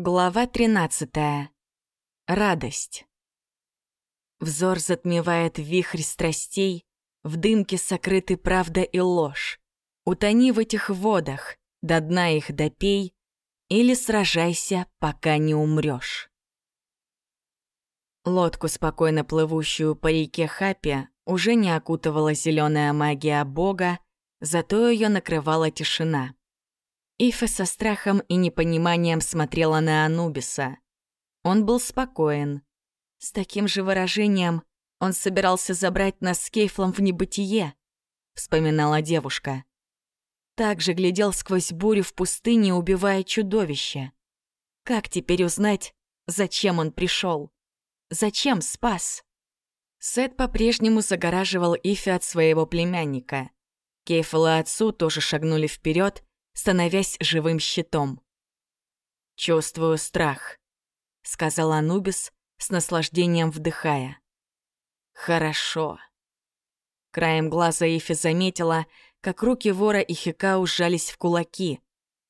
Глава 13. Радость. Взор затмевает вихрь страстей, В дымке сокрыты правда и ложь. Утони в этих водах, до дна их допей, Или сражайся, пока не умрёшь. Лодку, спокойно плывущую по реке Хапи, уже не окутывала зеленая магия бога, зато ее накрывала тишина. Ифа со страхом и непониманием смотрела на Анубиса. Он был спокоен. С таким же выражением он собирался забрать нас с Кейфлом в небытие, вспоминала девушка. Также глядел сквозь бурю в пустыне, убивая чудовище. Как теперь узнать, зачем он пришел? Зачем спас? Сет по-прежнему загораживал Ифи от своего племянника. Кейфл и отцу тоже шагнули вперед, становясь живым щитом. «Чувствую страх», — сказал Анубис, с наслаждением вдыхая. «Хорошо». Краем глаза Ифи заметила, как руки вора и Хикау сжались в кулаки,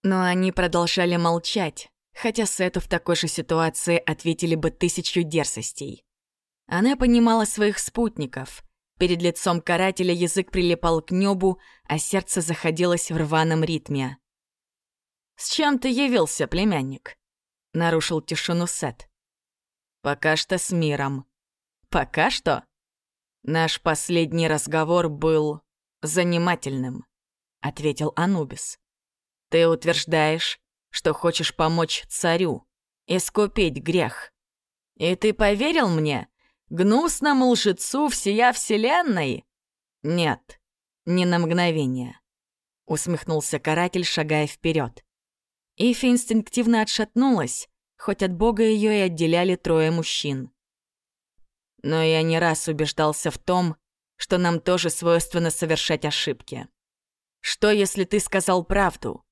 но они продолжали молчать, хотя Сету в такой же ситуации ответили бы тысячу дерзостей. Она понимала своих спутников. Перед лицом карателя язык прилипал к небу, а сердце заходилось в рваном ритме. «С чем ты явился, племянник?» — нарушил тишину Сет. «Пока что с миром». «Пока что?» «Наш последний разговор был занимательным», — ответил Анубис. «Ты утверждаешь, что хочешь помочь царю, искупить грех. И ты поверил мне, гнусному лжецу всея вселенной?» «Нет, не на мгновение», — усмехнулся каратель, шагая вперед. Ифи инстинктивно отшатнулась, хоть от бога ее и отделяли трое мужчин. Но я не раз убеждался в том, что нам тоже свойственно совершать ошибки. Что, если ты сказал правду?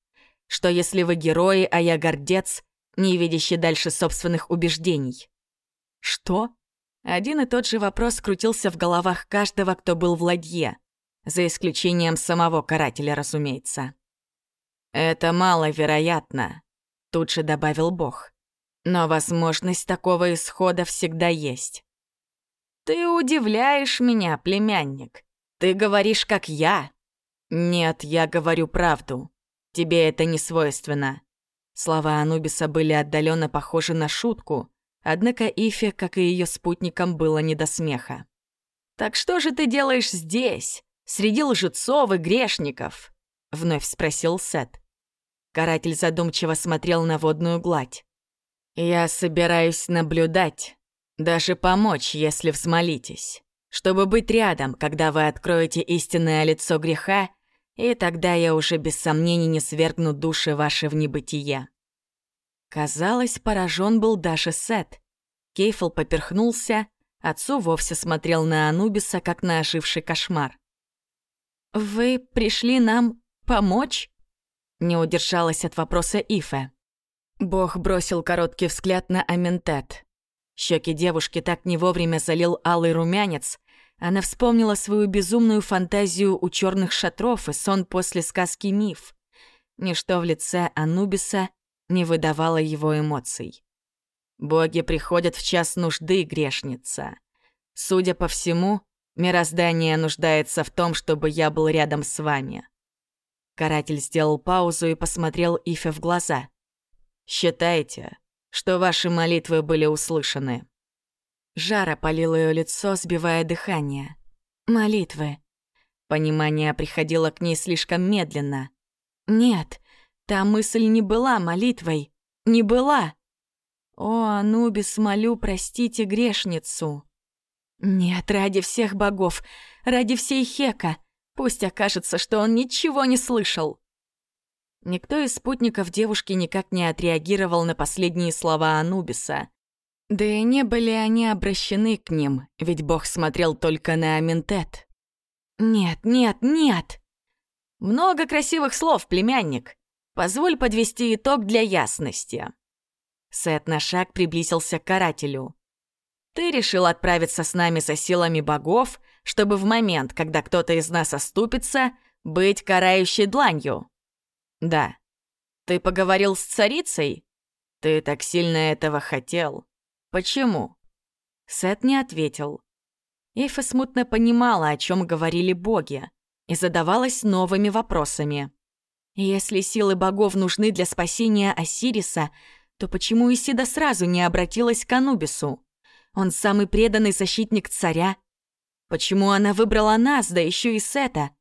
Что, если вы герои, а я гордец, не видящий дальше собственных убеждений? Что? Один и тот же вопрос крутился в головах каждого, кто был в ладье, за исключением самого карателя, разумеется. «Это маловероятно», — тут же добавил Бог. «Но возможность такого исхода всегда есть». «Ты удивляешь меня, племянник. Ты говоришь, как я». «Нет, я говорю правду. Тебе это не свойственно». Слова Анубиса были отдаленно похожи на шутку, однако Ифе, как и ее спутникам, было не до смеха. «Так что же ты делаешь здесь, среди лжецов и грешников?» — вновь спросил Сет. Каратель задумчиво смотрел на водную гладь. «Я собираюсь наблюдать, даже помочь, если взмолитесь, чтобы быть рядом, когда вы откроете истинное лицо греха, и тогда я уже без сомнений не свергну души ваши в небытие». Казалось, поражен был даже Сет. Кейфл поперхнулся, отцу вовсе смотрел на Анубиса, как на оживший кошмар. «Вы пришли нам помочь?» Не удержалась от вопроса Ифе. Бог бросил короткий взгляд на Аментет. Щеки девушки так не вовремя залил алый румянец. Она вспомнила свою безумную фантазию у черных шатров и сон после сказки «Миф». Ничто в лице Анубиса не выдавало его эмоций. «Боги приходят в час нужды, грешница. Судя по всему, мироздание нуждается в том, чтобы я был рядом с вами. Каратель сделал паузу и посмотрел Ифе в глаза. «Считайте, что ваши молитвы были услышаны». Жара опалил ее лицо, сбивая дыхание. «Молитвы». Понимание приходило к ней слишком медленно. «Нет, та мысль не была молитвой. Не была!» «О, Анубис, молю, простите грешницу!» «Нет, ради всех богов, ради всей Хека, Пусть окажется, что он ничего не слышал. Никто из спутников девушки никак не отреагировал на последние слова Анубиса. Да и не были они обращены к ним, ведь Бог смотрел только на Аминтет. «Нет, нет, нет!» «Много красивых слов, племянник. Позволь подвести итог для ясности». Сет на шаг приблизился к карателю. «Ты решил отправиться с нами со силами богов, чтобы в момент, когда кто-то из нас оступится, быть карающей дланью. Да. Ты поговорил с царицей? Ты «Ты так сильно этого хотел. Почему?» Сет не ответил. Эйфа смутно понимала, о чем говорили боги, и задавалась новыми вопросами. Если силы богов нужны для спасения Осириса, то почему Исида сразу не обратилась к Анубису? Он самый преданный защитник царя. Почему она выбрала нас, да еще и Сета?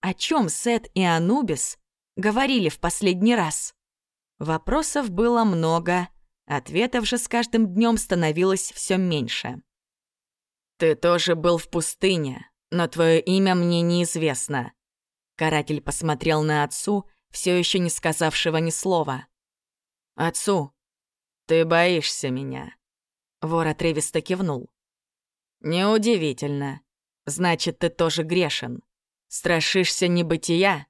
О чем Сет и Анубис говорили в последний раз? Вопросов было много, ответов же с каждым днем становилось все меньше. «Ты тоже был в пустыне, но твое имя мне неизвестно». Каратель посмотрел на отцу, все еще не сказавшего ни слова. «Отцу, ты боишься меня?» Вор отрывисто кивнул. «Неудивительно. Значит, ты тоже грешен. Страшишься небытия?»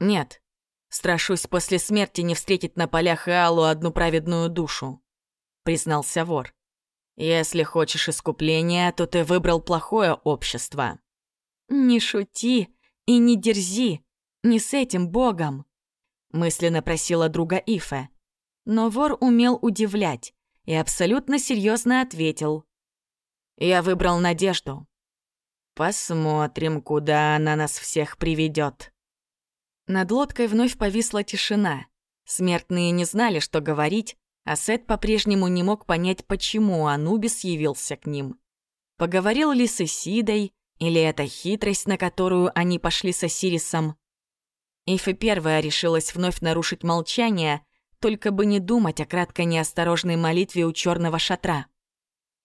«Нет. Страшусь после смерти не встретить на полях Иалу одну праведную душу», — признался вор. «Если хочешь искупления, то ты выбрал плохое общество». «Не шути и не дерзи, не с этим богом», — мысленно просила друга Ифе. Но вор умел удивлять и абсолютно серьезно ответил. «Я выбрал надежду. Посмотрим, куда она нас всех приведет. Над лодкой вновь повисла тишина. Смертные не знали, что говорить, а Сет по-прежнему не мог понять, почему Анубис явился к ним. Поговорил ли с Исидой, или это хитрость, на которую они пошли с Осирисом? Ифа первая решилась вновь нарушить молчание, только бы не думать о краткой неосторожной молитве у черного шатра.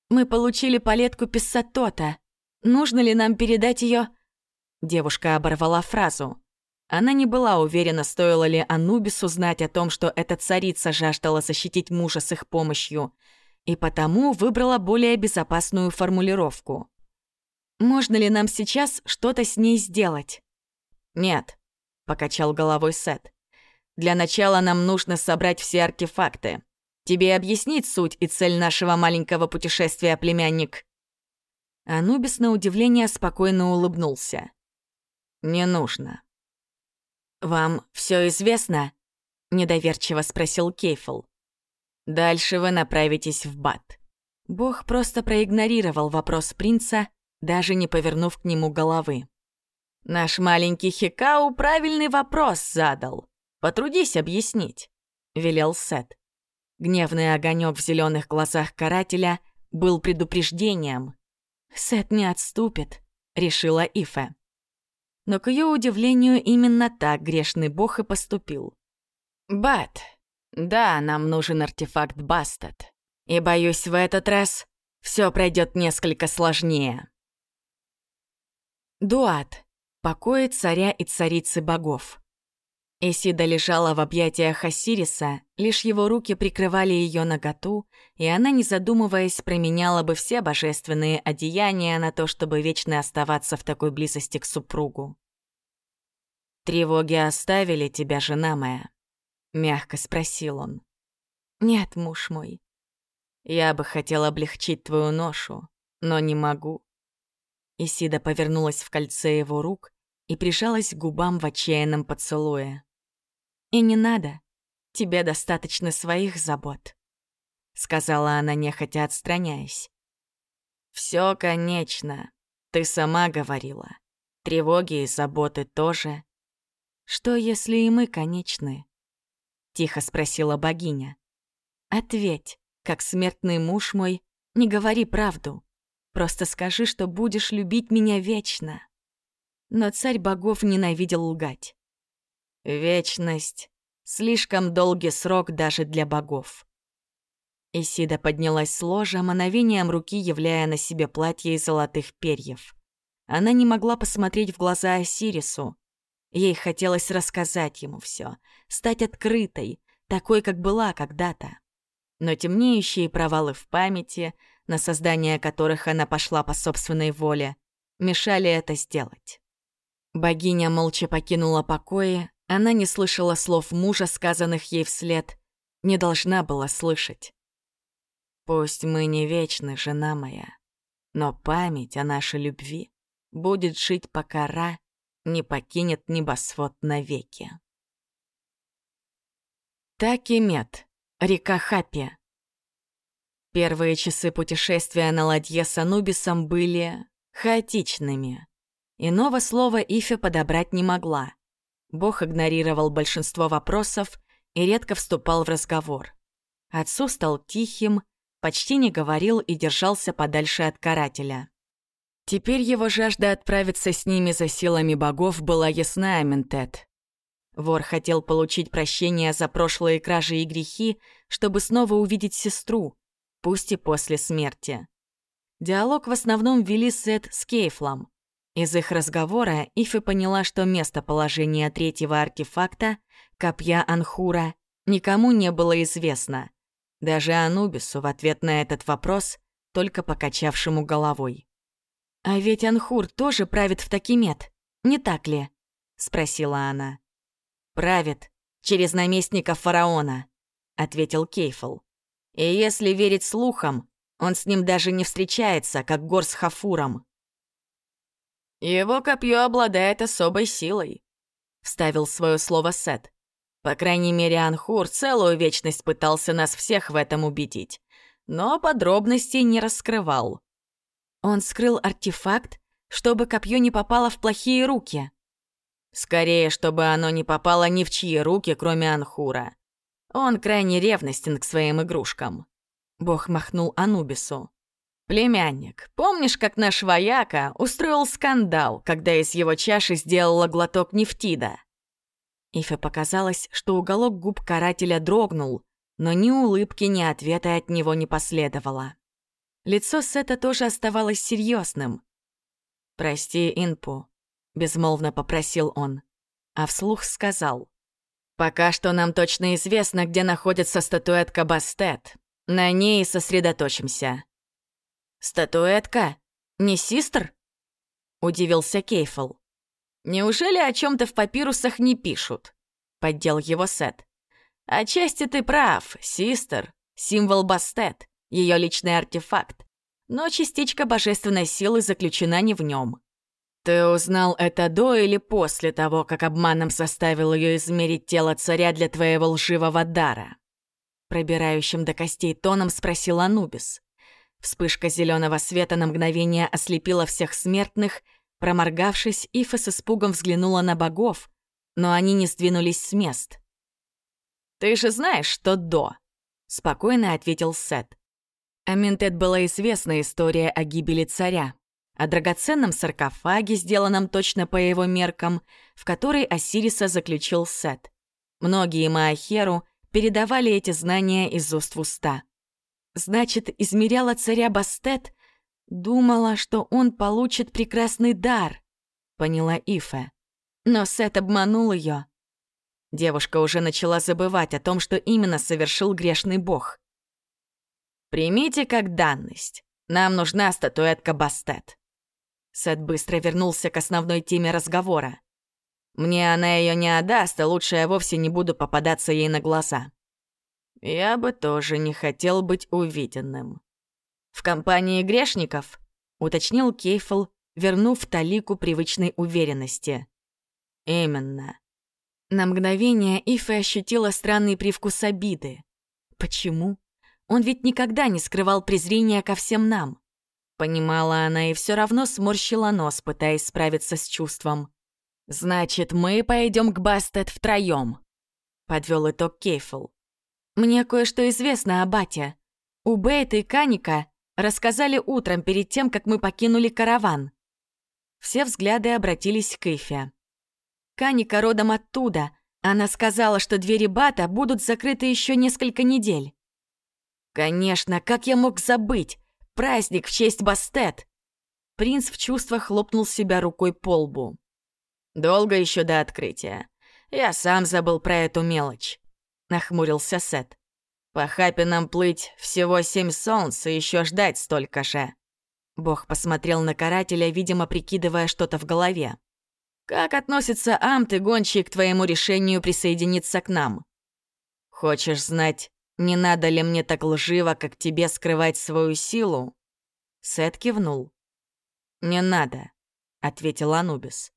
«Мы получили палетку Писсатота. Нужно ли нам передать ее? Девушка оборвала фразу. Она не была уверена, стоило ли Анубису знать о том, что эта царица жаждала защитить мужа с их помощью, и потому выбрала более безопасную формулировку. «Можно ли нам сейчас что-то с ней сделать?» «Нет», — покачал головой Сет. «Для начала нам нужно собрать все артефакты. Тебе объяснить суть и цель нашего маленького путешествия, племянник?» Анубис на удивление спокойно улыбнулся. «Не нужно. «Вам все известно?» — недоверчиво спросил Кейфл. «Дальше вы направитесь в Бат». Бог просто проигнорировал вопрос принца, даже не повернув к нему головы. «Наш маленький Хикау правильный вопрос задал. Потрудись объяснить», — велел Сет. Гневный огонек в зеленых глазах карателя был предупреждением. «Сет не отступит», — решила Ифе. Но, к ее удивлению, именно так грешный бог и поступил. «Бат, да, нам нужен артефакт Бастет. И, боюсь, в этот раз все пройдет несколько сложнее». Дуат. Покои царя и царицы богов. Исида лежала в объятиях Осириса, лишь его руки прикрывали ее наготу, и она, не задумываясь, променяла бы все божественные одеяния на то, чтобы вечно оставаться в такой близости к супругу. «Тревоги оставили тебя, жена моя?» — мягко спросил он. «Нет, муж мой. Я бы хотел облегчить твою ношу, но не могу». Исида повернулась в кольце его рук и прижалась к губам в отчаянном поцелуе. «И не надо. Тебе достаточно своих забот», — сказала она, нехотя отстраняясь. «Всё конечно. Ты сама говорила. Тревоги и заботы тоже. Что, если и мы конечны?» Тихо спросила богиня. «Ответь, как смертный муж мой, не говори правду. Просто скажи, что будешь любить меня вечно». Но царь богов ненавидел лгать. Вечность — слишком долгий срок даже для богов. Исида поднялась с ложа, мановением руки являя на себе платье из золотых перьев. Она не могла посмотреть в глаза Осирису. Ей хотелось рассказать ему все, стать открытой, такой, как была когда-то. Но темнеющие провалы в памяти, на создание которых она пошла по собственной воле, мешали это сделать. Богиня молча покинула покои, она не слышала слов мужа, сказанных ей вслед, не должна была слышать. «Пусть мы не вечны, жена моя, но память о нашей любви будет жить, пока Ра не покинет небосвод навеки». Так и мед. река Хапи. Первые часы путешествия на ладье с Анубисом были хаотичными. Иного слова Ифе подобрать не могла. Бог игнорировал большинство вопросов и редко вступал в разговор. Отцу стал тихим, почти не говорил и держался подальше от карателя. Теперь его жажда отправиться с ними за силами богов была ясна, Аментет. Вор хотел получить прощение за прошлые кражи и грехи, чтобы снова увидеть сестру, пусть и после смерти. Диалог в основном вели Сет с Кейфлом. Из их разговора Ифи поняла, что местоположение третьего артефакта, копья Анхура, никому не было известно. Даже Анубису в ответ на этот вопрос, только покачавшему головой. «А ведь Анхур тоже правит в Такимет, не так ли?» — спросила она. «Правит, через наместника фараона», — ответил Кейфл. «И если верить слухам, он с ним даже не встречается, как Гор с Хафуром». «Его копье обладает особой силой», — вставил свое слово Сет. «По крайней мере, Анхур целую вечность пытался нас всех в этом убедить, но подробностей не раскрывал». Он скрыл артефакт, чтобы копье не попало в плохие руки. Скорее, чтобы оно не попало ни в чьи руки, кроме Анхура. Он крайне ревностен к своим игрушкам. Бог махнул Анубису. «Племянник, помнишь, как наш вояка устроил скандал, когда из его чаши сделала глоток нефтида?» Ифе показалось, что уголок губ карателя дрогнул, но ни улыбки, ни ответа от него не последовало. Лицо Сета тоже оставалось серьезным. «Прости, Инпу», — безмолвно попросил он, а вслух сказал. «Пока что нам точно известно, где находится статуэтка Бастет. На ней сосредоточимся». «Статуэтка? Не систр?» — удивился Кейфл. «Неужели о чем то в папирусах не пишут?» — поддел его Сет. «Отчасти ты прав, систер, символ Бастет ее личный артефакт, но частичка божественной силы заключена не в нем. Ты узнал это до или после того, как обманом заставил ее измерить тело царя для твоего лживого дара? Пробирающим до костей тоном спросил Анубис. Вспышка зеленого света на мгновение ослепила всех смертных, проморгавшись, Ифа с испугом взглянула на богов, но они не сдвинулись с мест. «Ты же знаешь, что до», — спокойно ответил Сет. О Ментет была известна история о гибели царя, о драгоценном саркофаге, сделанном точно по его меркам, в который Осириса заключил Сет. Многие Маахеру передавали эти знания из уст в уста. Значит, измеряла царя Бастет, думала, что он получит прекрасный дар, поняла Ифе. Но Сет обманул ее. Девушка уже начала забывать о том, что именно совершил грешный бог. Примите как данность. Нам нужна статуэтка Бастет. Сет быстро вернулся к основной теме разговора. Мне она ее не отдаст, а лучше я вовсе не буду попадаться ей на глаза. Я бы тоже не хотел быть увиденным. В компании грешников, уточнил Кейфл, вернув Талику привычной уверенности. Именно. На мгновение Ифа ощутила странный привкус обиды. Почему? Он ведь никогда не скрывал презрения ко всем нам. Понимала она и все равно сморщила нос, пытаясь справиться с чувством. «Значит, мы пойдем к Бастет втроем», — подвел итог Кейфл. «Мне кое-что известно о Бате. У Бейт и Каника рассказали утром перед тем, как мы покинули караван». Все взгляды обратились к Ифе. Каника родом оттуда. Она сказала, что двери Бата будут закрыты еще несколько недель. Конечно, как я мог забыть? Праздник в честь Бастет. Принц в чувствах хлопнул себя рукой по лбу. Долго еще до открытия. Я сам забыл про эту мелочь. Нахмурился Сет. По хапе нам плыть всего семь солнц и еще ждать столько же. Бог посмотрел на карателя, видимо, прикидывая что-то в голове. «Как относится Амт и Гончий к твоему решению присоединиться к нам?» «Хочешь знать, не надо ли мне так лживо, как тебе, скрывать свою силу?» Сет кивнул. «Не надо», — ответил Анубис.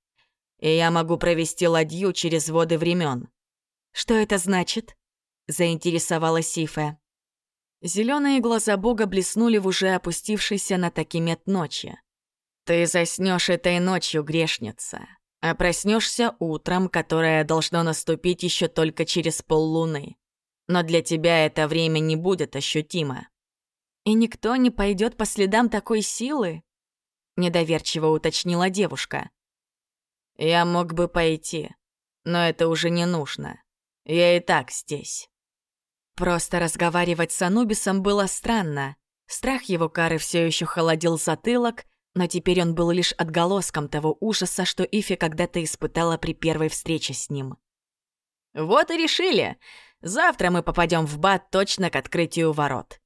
«И я могу провести ладью через воды времен. «Что это значит?» Заинтересовалась Ифе. Зеленые глаза бога блеснули в уже опустившейся на такимет ночи. «Ты заснешь этой ночью, грешница, а проснешься утром, которое должно наступить еще только через поллуны. Но для тебя это время не будет ощутимо». «И никто не пойдет по следам такой силы?» — недоверчиво уточнила девушка. «Я мог бы пойти, но это уже не нужно. Я и так здесь». Просто разговаривать с Анубисом было странно. Страх его кары все еще холодил затылок, но теперь он был лишь отголоском того ужаса, что Ифи когда-то испытала при первой встрече с ним. «Вот и решили. Завтра мы попадем в бат точно к открытию ворот».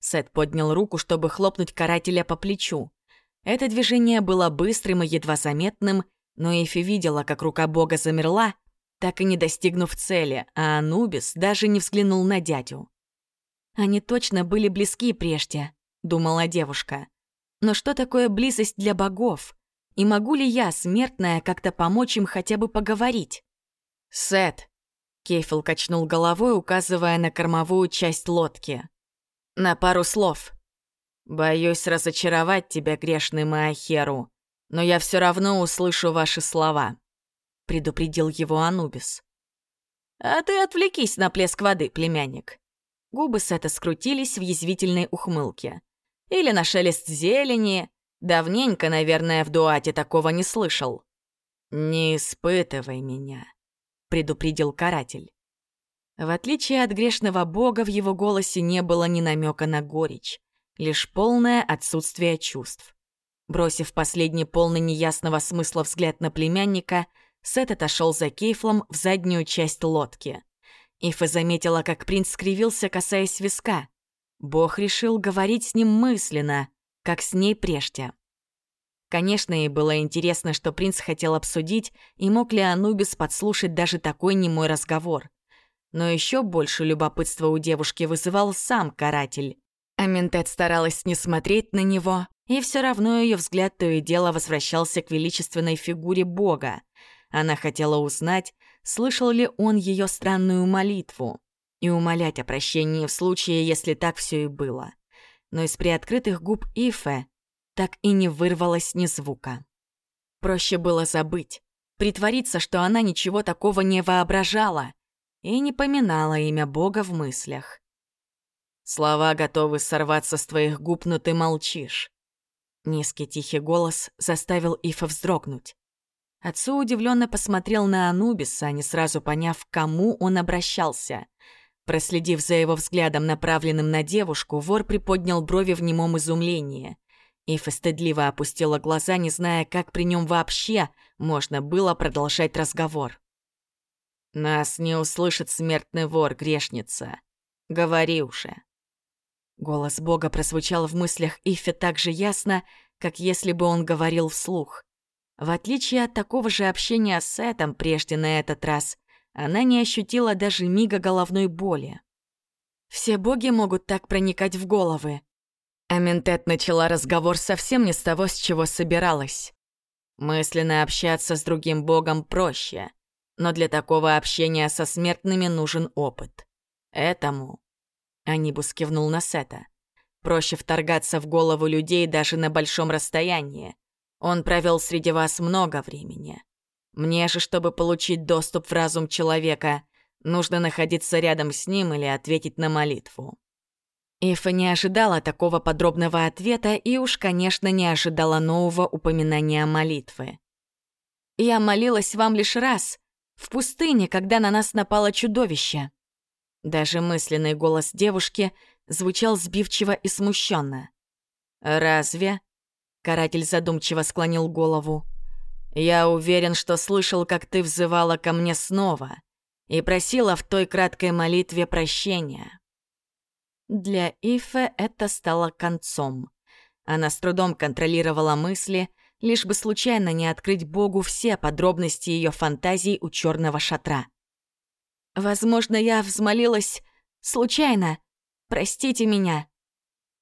Сет поднял руку, чтобы хлопнуть карателя по плечу. Это движение было быстрым и едва заметным, но Ифи видела, как рука бога замерла, так и не достигнув цели, а Анубис даже не взглянул на дядю. «Они точно были близки прежде», — думала девушка. «Но что такое близость для богов? И могу ли я, смертная, как-то помочь им хотя бы поговорить?» «Сет», — Кейфел качнул головой, указывая на кормовую часть лодки. «На пару слов. Боюсь разочаровать тебя, грешный Маахеру, но я все равно услышу ваши слова». — предупредил его Анубис. «А ты отвлекись на плеск воды, племянник». Губы Сета скрутились в язвительной ухмылке. Или на шелест зелени. Давненько, наверное, в дуате такого не слышал. «Не испытывай меня», — предупредил каратель. В отличие от грешного бога, в его голосе не было ни намека на горечь, лишь полное отсутствие чувств. Бросив последний полный неясного смысла взгляд на племянника, Сет отошел за Кейфлом в заднюю часть лодки. Ифа заметила, как принц скривился, касаясь виска. Бог решил говорить с ним мысленно, как с ней прежде. Конечно, ей было интересно, что принц хотел обсудить, и мог ли Анубис подслушать даже такой немой разговор. Но еще больше любопытства у девушки вызывал сам каратель. Аминтет старалась не смотреть на него, и все равно ее взгляд то и дело возвращался к величественной фигуре бога. Она хотела узнать, слышал ли он ее странную молитву, и умолять о прощении в случае, если так все и было. Но из приоткрытых губ Ифе так и не вырвалось ни звука. Проще было забыть, притвориться, что она ничего такого не воображала и не поминала имя Бога в мыслях. Слова готовы сорваться с твоих губ, но ты молчишь. Низкий тихий голос заставил Ифа вздрогнуть. Отцу удивленно посмотрел на Анубиса, не сразу поняв, к кому он обращался. Проследив за его взглядом, направленным на девушку, вор приподнял брови в немом изумлении. Ифа стыдливо опустила глаза, не зная, как при нем вообще можно было продолжать разговор. «Нас не услышит смертный вор, грешница. Говори уже». Голос Бога прозвучал в мыслях Ифе так же ясно, как если бы он говорил вслух. В отличие от такого же общения с Сетом прежде на этот раз, она не ощутила даже мига головной боли. Все боги могут так проникать в головы. Аментет начала разговор совсем не с того, с чего собиралась. Мысленно общаться с другим богом проще, но для такого общения со смертными нужен опыт. Этому... Анибус кивнул на Сета. Проще вторгаться в голову людей даже на большом расстоянии. Он провел среди вас много времени. Мне же, чтобы получить доступ в разум человека, нужно находиться рядом с ним или ответить на молитву. Ифа не ожидала такого подробного ответа и уж, конечно, не ожидала нового упоминания молитвы. «Я молилась вам лишь раз, в пустыне, когда на нас напало чудовище». Даже мысленный голос девушки звучал сбивчиво и смущенно. «Разве?» Каратель задумчиво склонил голову. «Я уверен, что слышал, как ты взывала ко мне снова и просила в той краткой молитве прощения». Для Ифе это стало концом. Она с трудом контролировала мысли, лишь бы случайно не открыть Богу все подробности ее фантазий у черного шатра. «Возможно, я взмолилась случайно. Простите меня»,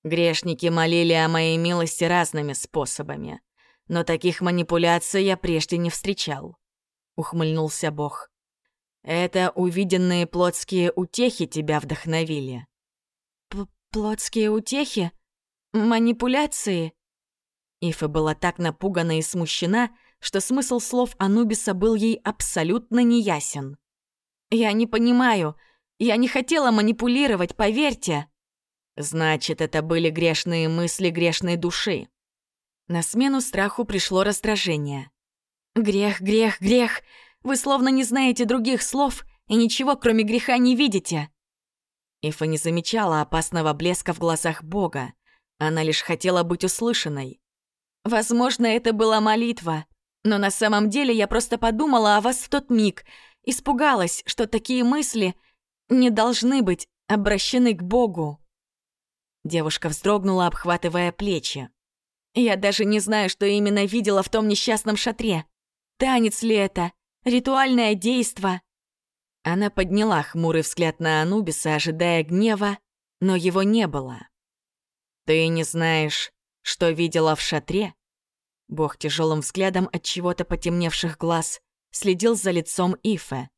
Грешники молили о моей милости разными способами, но таких манипуляций я прежде не встречал. Ухмыльнулся Бог. Это увиденные плотские утехи тебя вдохновили. П плотские утехи? Манипуляции? Ифа была так напугана и смущена, что смысл слов Анубиса был ей абсолютно неясен. «Я не понимаю. Я не хотела манипулировать, поверьте». «Значит, это были грешные мысли грешной души». На смену страху пришло раздражение. «Грех, грех, грех! Вы словно не знаете других слов и ничего, кроме греха, не видите!» Ифа не замечала опасного блеска в глазах Бога. Она лишь хотела быть услышанной. «Возможно, это была молитва. Но на самом деле я просто подумала о вас в тот миг, испугалась, что такие мысли не должны быть обращены к Богу. Девушка вздрогнула, обхватывая плечи. Я даже не знаю, что именно видела в том несчастном шатре. Танец ли это? Ритуальное действо? Она подняла хмурый взгляд на Анубиса, ожидая гнева, но его не было. «Ты не знаешь, что видела в шатре?» Бог тяжелым взглядом от чего-то потемневших глаз следил за лицом Ифе.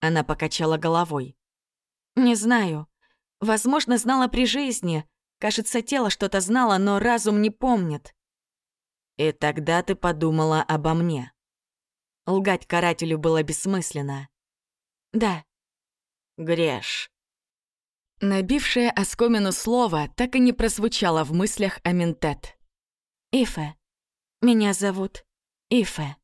Она покачала головой. «Не знаю. Возможно, знала при жизни. Кажется, тело что-то знало, но разум не помнит». «И тогда ты подумала обо мне». Лгать карателю было бессмысленно. «Да». «Греш». Набившее оскомину слово так и не прозвучало в мыслях Аминтет. «Ифе», меня зовут Ифе».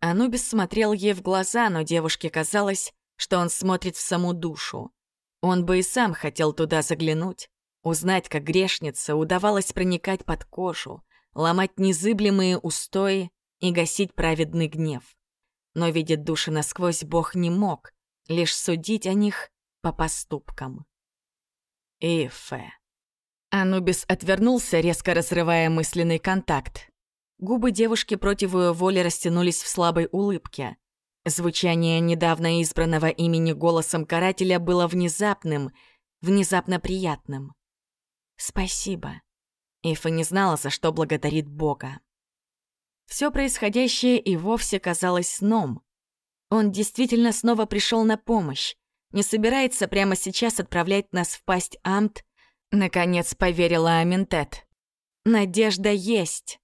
Анубис смотрел ей в глаза, но девушке казалось, что он смотрит в саму душу. Он бы и сам хотел туда заглянуть, узнать, как грешница удавалось проникать под кожу, ломать незыблемые устои и гасить праведный гнев. Но видеть души насквозь Бог не мог, лишь судить о них по поступкам. Ифе. Анубис отвернулся, резко разрывая мысленный контакт. Губы девушки против ее воли растянулись в слабой улыбке. Звучание недавно избранного имени голосом карателя было внезапным, внезапно приятным. «Спасибо». Ифа не знала, за что благодарит Бога. Все происходящее и вовсе казалось сном. Он действительно снова пришел на помощь, не собирается прямо сейчас отправлять нас в пасть Амт. Наконец поверила Аминтет. Надежда есть.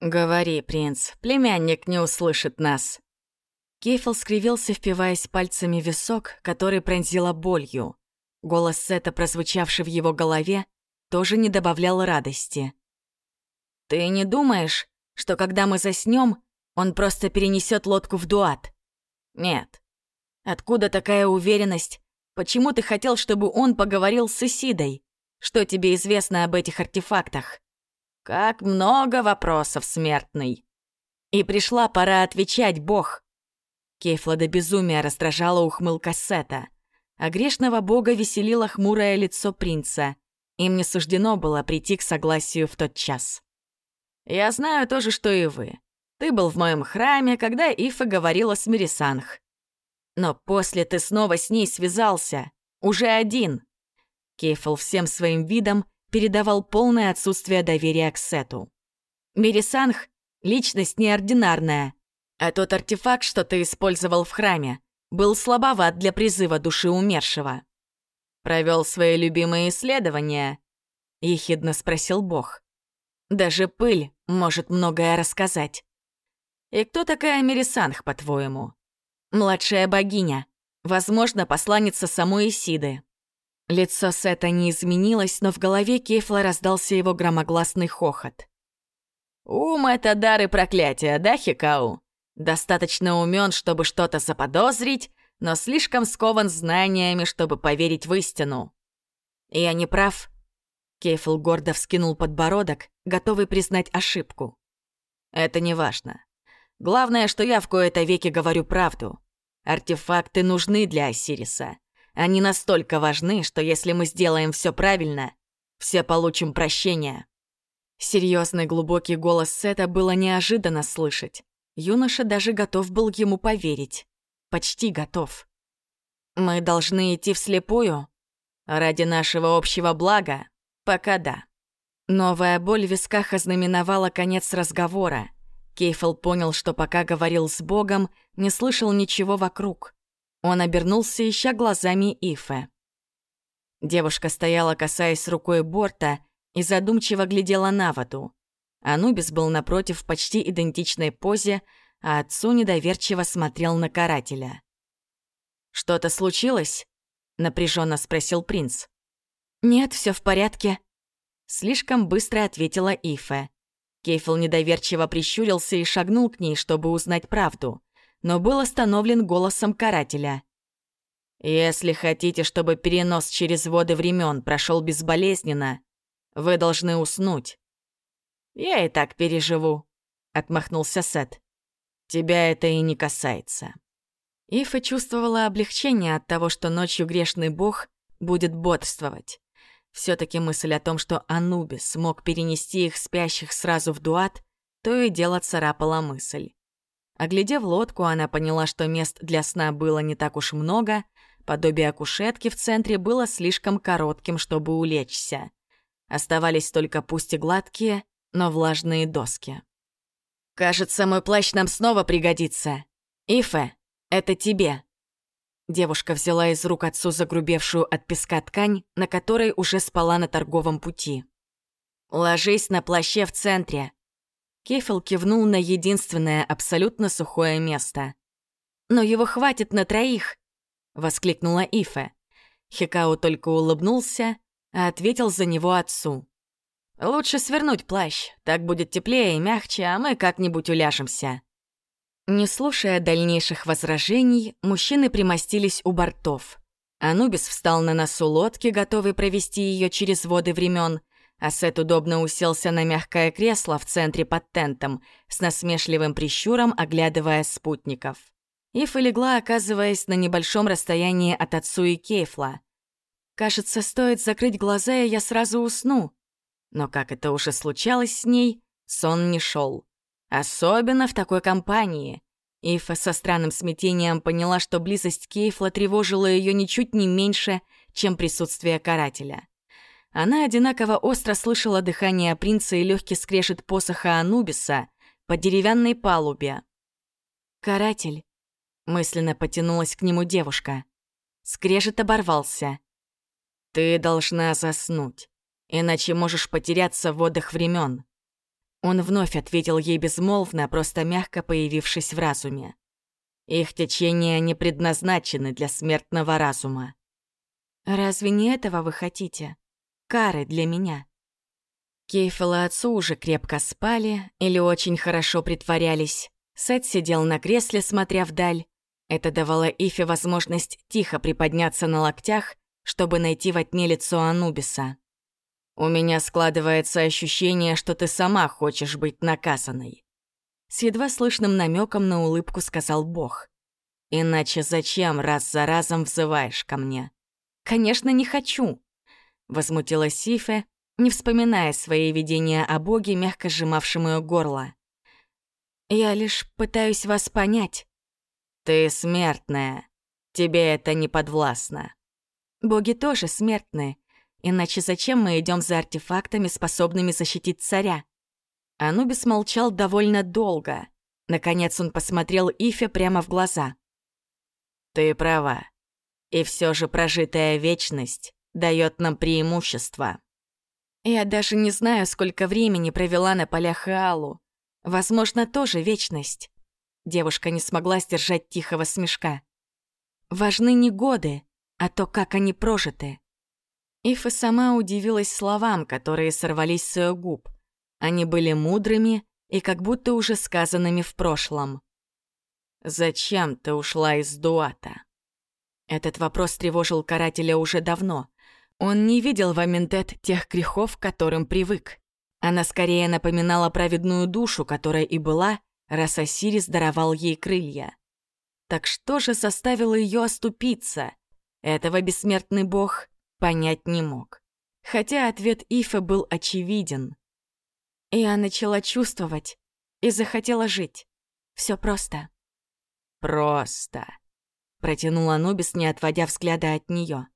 «Говори, принц, племянник не услышит нас». Кейфл скривился, впиваясь пальцами в висок, который пронзила болью. Голос Сета, прозвучавший в его голове, тоже не добавлял радости. «Ты не думаешь, что когда мы заснем, он просто перенесет лодку в дуат?» «Нет». «Откуда такая уверенность? Почему ты хотел, чтобы он поговорил с Исидой? Что тебе известно об этих артефактах?» Как много вопросов, смертный. И пришла пора отвечать, бог. Кейфла до безумия раздражала ухмылка Сета, а грешного бога веселило хмурое лицо принца. Им не суждено было прийти к согласию в тот час. «Я знаю то же, что и вы. Ты был в моем храме, когда Ифа говорила с Мирисанх. Но после ты снова с ней связался. Уже один». Кейфл всем своим видом передавал полное отсутствие доверия к Сету. Мирисанх — личность неординарная, а тот артефакт, что ты использовал в храме, был слабоват для призыва души умершего. Провел свои любимые исследования? Ехидно спросил Бог. Даже пыль может многое рассказать. И кто такая Мирисанх, по-твоему? Младшая богиня, возможно, посланница самой Исиды. Лицо Сета не изменилось, но в голове Кейфла раздался его громогласный хохот. «Ум — это дар и проклятие, да, Хикау? Достаточно умен, чтобы что-то заподозрить, но слишком скован знаниями, чтобы поверить в истину. Я не прав?» Кейфл гордо вскинул подбородок, готовый признать ошибку. «Это не важно. Главное, что я в кои-то веки говорю правду. Артефакты нужны для Осириса. Они настолько важны, что если мы сделаем все правильно, все получим прощение. Серьезный глубокий голос Сета было неожиданно слышать. Юноша даже готов был ему поверить. Почти готов. Мы должны идти вслепую? Ради нашего общего блага? Пока да. Новая боль в висках ознаменовала конец разговора. Кейфел понял, что пока говорил с Богом, не слышал ничего вокруг. Он обернулся, ища глазами Ифе. Девушка стояла, касаясь рукой борта, и задумчиво глядела на воду. Анубис был напротив в почти идентичной позе, а отцу недоверчиво смотрел на карателя. «Что-то случилось?» — напряженно спросил принц. «Нет, все в порядке», — слишком быстро ответила Ифе. Кейфел недоверчиво прищурился и шагнул к ней, чтобы узнать правду, но был остановлен голосом карателя. «Если хотите, чтобы перенос через воды времен прошел безболезненно, вы должны уснуть». «Я и так переживу», — отмахнулся Сет. «Тебя это и не касается». Ифа чувствовала облегчение от того, что ночью грешный бог будет бодрствовать. все таки мысль о том, что Анубис смог перенести их спящих сразу в дуат, то и дело царапала мысль. Оглядев лодку, она поняла, что мест для сна было не так уж много, подобие кушетки в центре было слишком коротким, чтобы улечься. Оставались только пусть и гладкие, но влажные доски. «Кажется, мой плащ нам снова пригодится. Ифе, это тебе». Девушка взяла из рук отцу загрубевшую от песка ткань, на которой уже спала на торговом пути. «Ложись на плаще в центре». Кефил кивнул на единственное абсолютно сухое место. «Но его хватит на троих!» — воскликнула Ифе. Хикао только улыбнулся, а ответил за него отцу. «Лучше свернуть плащ, так будет теплее и мягче, а мы как-нибудь уляжемся». Не слушая дальнейших возражений, мужчины примостились у бортов. Анубис встал на носу лодки, готовый провести ее через воды времен, а Сет удобно уселся на мягкое кресло в центре под тентом, с насмешливым прищуром оглядывая спутников. Ифа легла, оказываясь на небольшом расстоянии от отцу и Кейфла. Кажется, стоит закрыть глаза, и я сразу усну. Но как это уже случалось с ней, сон не шел. Особенно в такой компании. Ифа со странным смятением поняла, что близость Кейфла тревожила ее ничуть не меньше, чем присутствие карателя. Она одинаково остро слышала дыхание принца и легкий скрежет посоха Анубиса по деревянной палубе. «Каратель», — мысленно потянулась к нему девушка. Скрежет оборвался. Ты должна заснуть, иначе можешь потеряться в водах времен. Он вновь ответил ей безмолвно, просто мягко появившись в разуме. Их течения не предназначены для смертного разума. Разве не этого вы хотите? Кары для меня. Кейфел и отцу уже крепко спали или очень хорошо притворялись. Сет сидел на кресле, смотря вдаль. Это давало Ифе возможность тихо приподняться на локтях чтобы найти во тьме лицо Анубиса. «У меня складывается ощущение, что ты сама хочешь быть наказанной». С едва слышным намеком на улыбку сказал Бог. «Иначе зачем раз за разом взываешь ко мне?» «Конечно, не хочу», — возмутилась Сифе, не вспоминая свои видения о Боге, мягко сжимавшем ее горло. «Я лишь пытаюсь вас понять». «Ты смертная. Тебе это не подвластно», Боги тоже смертные. Иначе зачем мы идем за артефактами, способными защитить царя? Анубис молчал довольно долго. Наконец он посмотрел Ифе прямо в глаза. «Ты права. И все же прожитая вечность дает нам преимущество». Я даже не знаю, сколько времени провела на полях Хаалу. Возможно, тоже вечность. Девушка не смогла сдержать тихого смешка. Важны не годы, а то, как они прожиты. Ифа сама удивилась словам, которые сорвались с ее губ. Они были мудрыми и как будто уже сказанными в прошлом. «Зачем ты ушла из Дуата?» Этот вопрос тревожил карателя уже давно. Он не видел в Аментет тех грехов, к которым привык. Она скорее напоминала праведную душу, которая и была, раз Осирис даровал ей крылья. Так что же заставило ее оступиться? Этого бессмертный бог понять не мог. Хотя ответ Ифа был очевиден. Я начала чувствовать и захотела жить. Все просто. Просто. Протянул Анубис, не отводя взгляда от нее.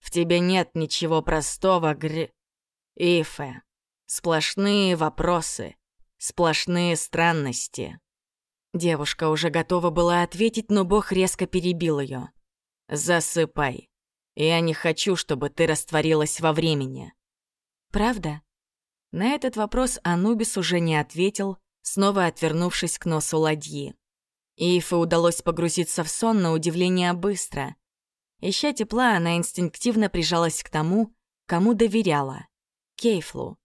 В тебе нет ничего простого, гр... Ифе. Сплошные вопросы. Сплошные странности. Девушка уже готова была ответить, но Бог резко перебил ее. «Засыпай. Я не хочу, чтобы ты растворилась во времени». «Правда?» На этот вопрос Анубис уже не ответил, снова отвернувшись к носу ладьи. Ифе удалось погрузиться в сон на удивление быстро. Ища тепла, она инстинктивно прижалась к тому, кому доверяла — Кейфлу.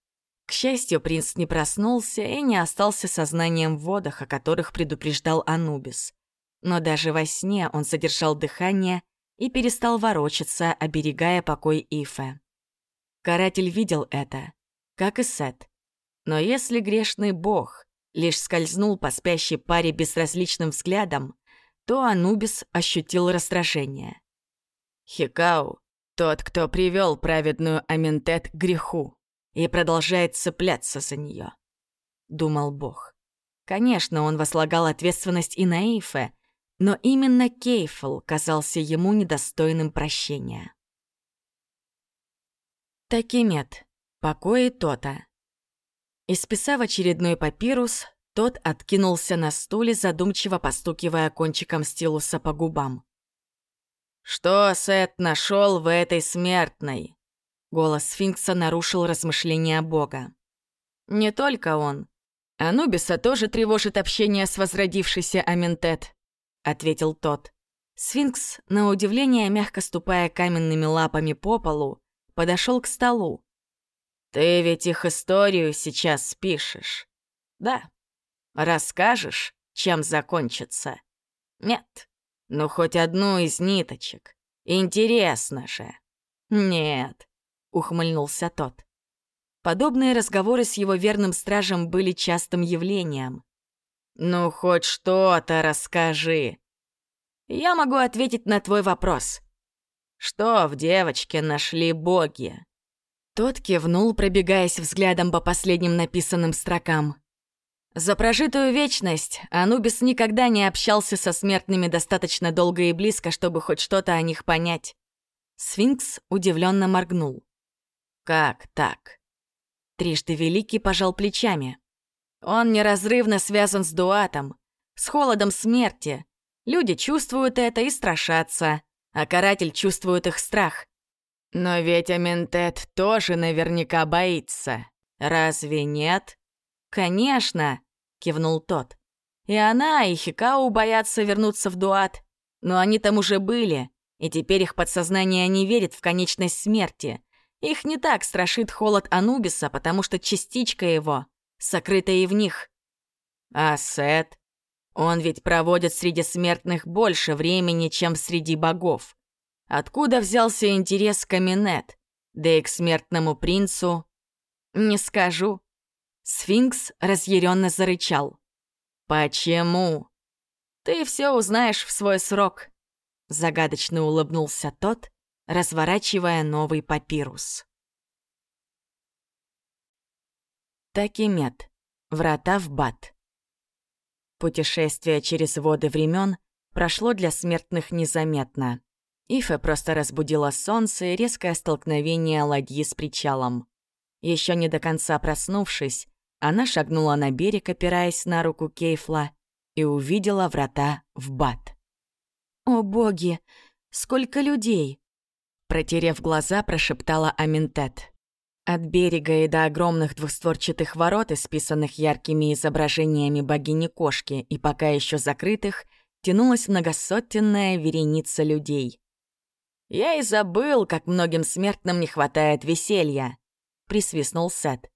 К счастью, принц не проснулся и не остался сознанием в водах, о которых предупреждал Анубис. Но даже во сне он содержал дыхание и перестал ворочаться, оберегая покой Ифе. Каратель видел это, как и Сет. Но если грешный бог лишь скользнул по спящей паре безразличным взглядом, то Анубис ощутил раздражение. Хикау — тот, кто привел праведную Аментет к греху и продолжает цепляться за нее, думал Бог. Конечно, он возлагал ответственность и на Ифе, но именно Кейфл казался ему недостойным прощения. Такимет. Покои Тота. Исписав очередной папирус, тот откинулся на стуле, задумчиво постукивая кончиком стилуса по губам. «Что Сет нашел в этой смертной?» Голос сфинкса нарушил размышления Бога. «Не только он. Анубиса тоже тревожит общение с возродившейся Аментет», — ответил тот. Сфинкс, на удивление мягко ступая каменными лапами по полу, подошел к столу. «Ты ведь их историю сейчас пишешь?» «Да». «Расскажешь, чем закончится?» «Нет». «Ну, хоть одну из ниточек. Интересно же». «Нет ухмыльнулся тот. Подобные разговоры с его верным стражем были частым явлением. «Ну, хоть что-то расскажи. Я могу ответить на твой вопрос. Что в девочке нашли боги?» Тот кивнул, пробегаясь взглядом по последним написанным строкам. За прожитую вечность Анубис никогда не общался со смертными достаточно долго и близко, чтобы хоть что-то о них понять. Сфинкс удивленно моргнул. Как так? Трижды Великий пожал плечами. Он неразрывно связан с Дуатом, с холодом смерти. Люди чувствуют это и страшатся, а каратель чувствует их страх. Но ведь Аментет тоже наверняка боится. Разве нет? Конечно, кивнул тот. И она, и Хикау боятся вернуться в Дуат. Но они там уже были, и теперь их подсознание не верит в конечность смерти. Их не так страшит холод Анубиса, потому что частичка его сокрыта и в них. А Сет? Он ведь проводит среди смертных больше времени, чем среди богов. Откуда взялся интерес Каминет? Да и к смертному принцу? Не скажу. Сфинкс разъяренно зарычал. «Почему?» «Ты все узнаешь в свой срок», — загадочно улыбнулся тот, разворачивая новый папирус. Такимет. Врата в Бат. Путешествие через воды времен прошло для смертных незаметно. Ифе просто разбудила солнце и резкое столкновение ладьи с причалом. Еще не до конца проснувшись, она шагнула на берег, опираясь на руку Кейфла, и увидела врата в Бат. «О боги! Сколько людей! Протерев глаза, прошептала Аминтет. От берега и до огромных двухстворчатых ворот, исписанных яркими изображениями богини-кошки и пока еще закрытых, тянулась многосотенная вереница людей. «Я и забыл, как многим смертным не хватает веселья», — присвистнул Сет.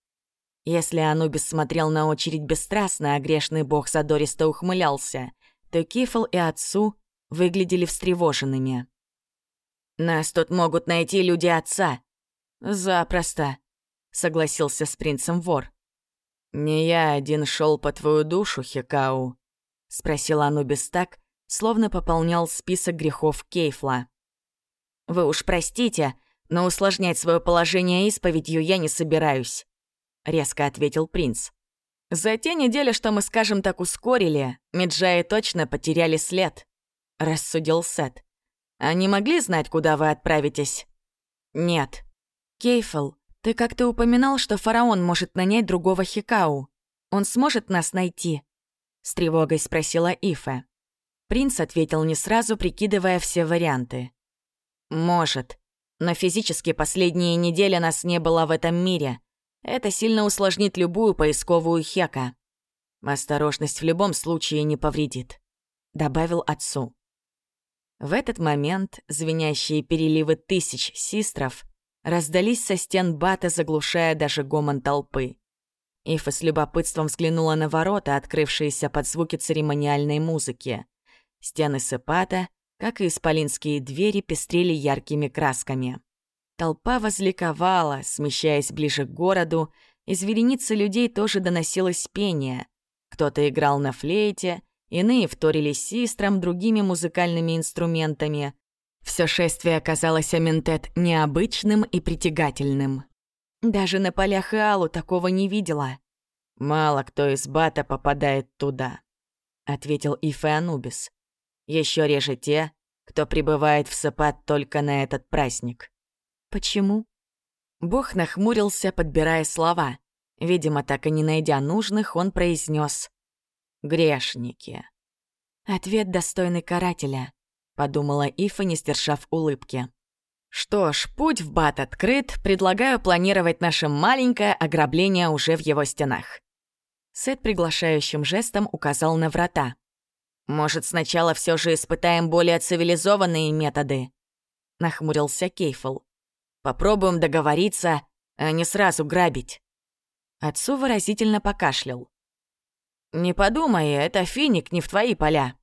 Если Анубис смотрел на очередь бесстрастно, а грешный бог задористо ухмылялся, то Кифл и отцу выглядели встревоженными. Нас тут могут найти люди отца. Запросто, согласился с принцем вор. Не я один шел по твою душу, Хикау, спросил Анубис так, словно пополнял список грехов Кейфла. Вы уж простите, но усложнять свое положение исповедью я не собираюсь, резко ответил принц. За те недели, что мы, скажем так, ускорили, Меджаи точно потеряли след, рассудил Сет. Они могли знать, куда вы отправитесь? Нет. Кейфл, ты как-то упоминал, что фараон может нанять другого Хикау. Он сможет нас найти?» — с тревогой спросила Ифа. Принц ответил не сразу, прикидывая все варианты. «Может. Но физически последние недели нас не было в этом мире. Это сильно усложнит любую поисковую хека. Осторожность в любом случае не повредит», — добавил отцу. В этот момент звенящие переливы тысяч систров раздались со стен бата, заглушая даже гомон толпы. Ифа с любопытством взглянула на ворота, открывшиеся под звуки церемониальной музыки. Стены сыпата, как и исполинские двери, пестрели яркими красками. Толпа возликовала, смещаясь ближе к городу, из вереницы людей тоже доносилось пение. Кто-то играл на флейте, иные вторили систрам, другими музыкальными инструментами. Все шествие оказалось Аментет необычным и притягательным. Даже на полях Иалу такого не видела. «Мало кто из Бата попадает туда», — ответил Ифе. Еще реже те, кто прибывает в Сапат только на этот праздник». «Почему?» Бог нахмурился, подбирая слова. Видимо, так и не найдя нужных, он произнес: «Грешники». «Ответ достойный карателя», — подумала Ифа, не стершав улыбки. «Что ж, путь в Бат открыт, предлагаю планировать наше маленькое ограбление уже в его стенах». Сет приглашающим жестом указал на врата. «Может, сначала все же испытаем более цивилизованные методы?» — нахмурился Кейфл. «Попробуем договориться, а не сразу грабить». Отцу выразительно покашлял. «Не подумай, это финик не в твои поля».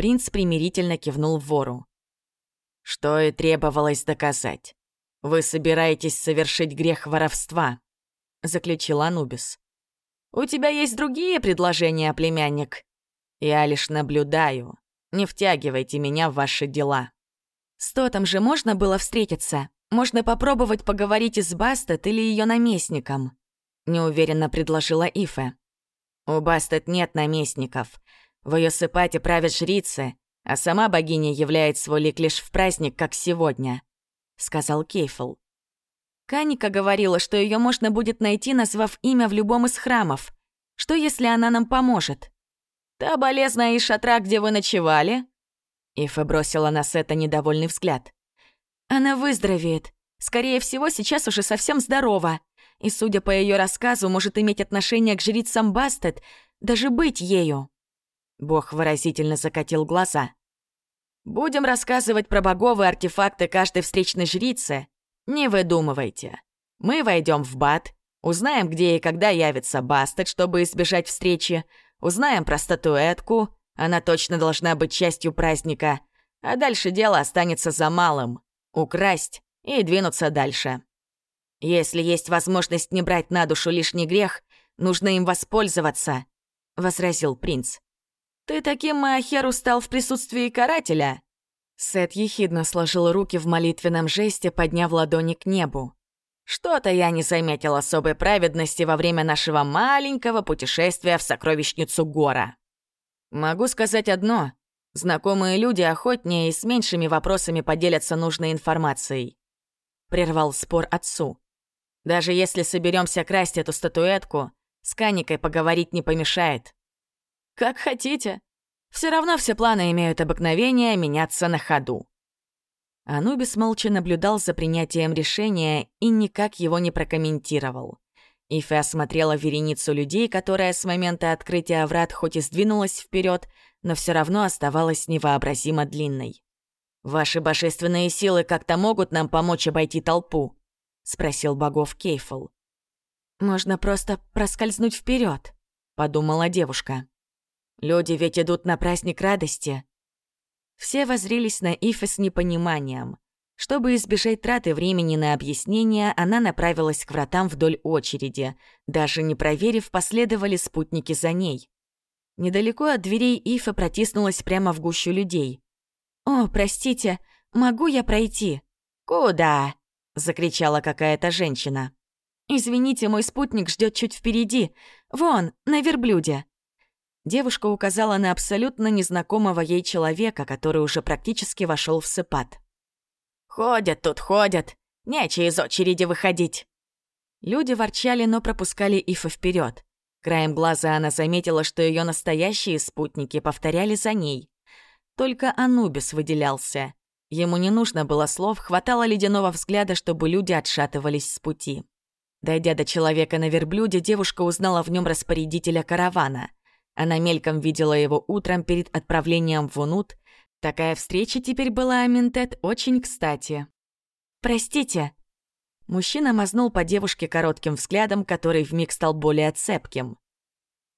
Принц примирительно кивнул вору. «Что и требовалось доказать. Вы собираетесь совершить грех воровства», — заключил Анубис. «У тебя есть другие предложения, племянник?» Я лишь наблюдаю. Не втягивайте меня в ваши дела. С Тотом же можно было встретиться. Можно попробовать поговорить и с Бастет или ее наместником. Неуверенно предложила Ифе. У Бастет нет наместников. В ее сыпате правят жрицы, а сама богиня являет свой лик лишь в праздник, как сегодня», — сказал Кейфл. Каника говорила, что ее можно будет найти, назвав имя в любом из храмов. Что, если она нам поможет? «Та болезная из шатра, где вы ночевали?» Ифа бросила на Сета недовольный взгляд. «Она выздоровеет. Скорее всего, сейчас уже совсем здорова. И, судя по ее рассказу, может иметь отношение к жрицам Бастет, даже быть ею». Бог выразительно закатил глаза. «Будем рассказывать про богов и артефакты каждой встречной жрицы. Не выдумывайте. Мы войдем в Бат, узнаем, где и когда явится Бастет, чтобы избежать встречи, Узнаем про статуэтку, она точно должна быть частью праздника. А дальше дело останется за малым — украсть и двинуться дальше. Если есть возможность не брать на душу лишний грех, нужно им воспользоваться», — возразил принц. «Ты таким Маахеру стал в присутствии карателя?» Сет ехидно сложил руки в молитвенном жесте, подняв ладони к небу. Что-то я не заметил особой праведности во время нашего маленького путешествия в сокровищницу Гора. Могу сказать одно. Знакомые люди охотнее и с меньшими вопросами поделятся нужной информацией. Прервал спор отцу. Даже если соберемся красть эту статуэтку, с Каникой поговорить не помешает. Как хотите. Все равно все планы имеют обыкновение меняться на ходу. Анубис молча наблюдал за принятием решения и никак его не прокомментировал. Ифе осмотрела вереницу людей, которая с момента открытия врат хоть и сдвинулась вперед, но все равно оставалась невообразимо длинной. «Ваши божественные силы как-то могут нам помочь обойти толпу?» — спросил богов Кейфл. «Можно просто проскользнуть вперед, подумала девушка. «Люди ведь идут на праздник радости», все возрились на Ифе с непониманием. Чтобы избежать траты времени на объяснение, она направилась к вратам вдоль очереди. Даже не проверив, последовали спутники за ней. Недалеко от дверей Ифа протиснулась прямо в гущу людей. «О, простите, могу я пройти?» «Куда?» — закричала какая-то женщина. «Извините, мой спутник ждет чуть впереди. Вон, на верблюде». Девушка указала на абсолютно незнакомого ей человека, который уже практически вошел в сыпат. «Ходят тут, ходят! Нече из очереди выходить!» Люди ворчали, но пропускали Ифа вперед. Краем глаза она заметила, что ее настоящие спутники повторяли за ней. Только Анубис выделялся. Ему не нужно было слов, хватало ледяного взгляда, чтобы люди отшатывались с пути. Дойдя до человека на верблюде, девушка узнала в нем распорядителя каравана. Она мельком видела его утром перед отправлением в Унут. Такая встреча теперь была Аминтет очень кстати. «Простите». Мужчина мазнул по девушке коротким взглядом, который вмиг стал более цепким.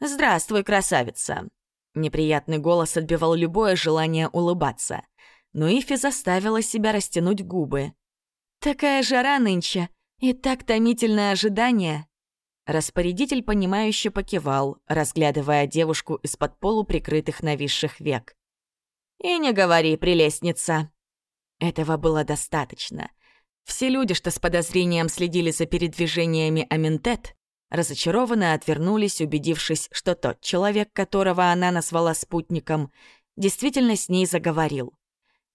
«Здравствуй, красавица!» Неприятный голос отбивал любое желание улыбаться. Но Ифи заставила себя растянуть губы. «Такая жара нынче, и так томительное ожидание!» Распорядитель, понимающе покивал, разглядывая девушку из-под полуприкрытых нависших век. «И не говори, прелестница!» Этого было достаточно. Все люди, что с подозрением следили за передвижениями Аминтет, разочарованно отвернулись, убедившись, что тот человек, которого она назвала спутником, действительно с ней заговорил.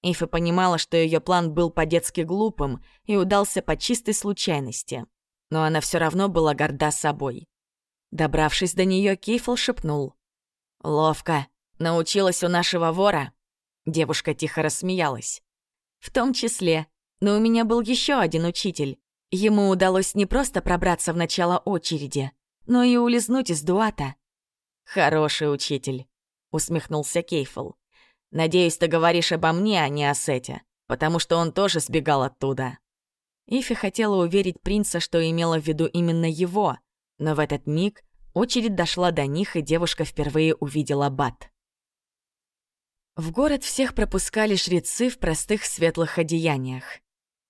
Ифа понимала, что ее план был по-детски глупым и удался по чистой случайности. Но она все равно была горда собой. Добравшись до нее, Кейфл шепнул. «Ловко. Научилась у нашего вора?» Девушка тихо рассмеялась. «В том числе. Но у меня был еще один учитель. Ему удалось не просто пробраться в начало очереди, но и улизнуть из дуата». «Хороший учитель», — усмехнулся Кейфл. «Надеюсь, ты говоришь обо мне, а не о Сете, потому что он тоже сбегал оттуда». Ифи хотела уверить принца, что имела в виду именно его, но в этот миг очередь дошла до них, и девушка впервые увидела Бат. В город всех пропускали шрецы в простых светлых одеяниях.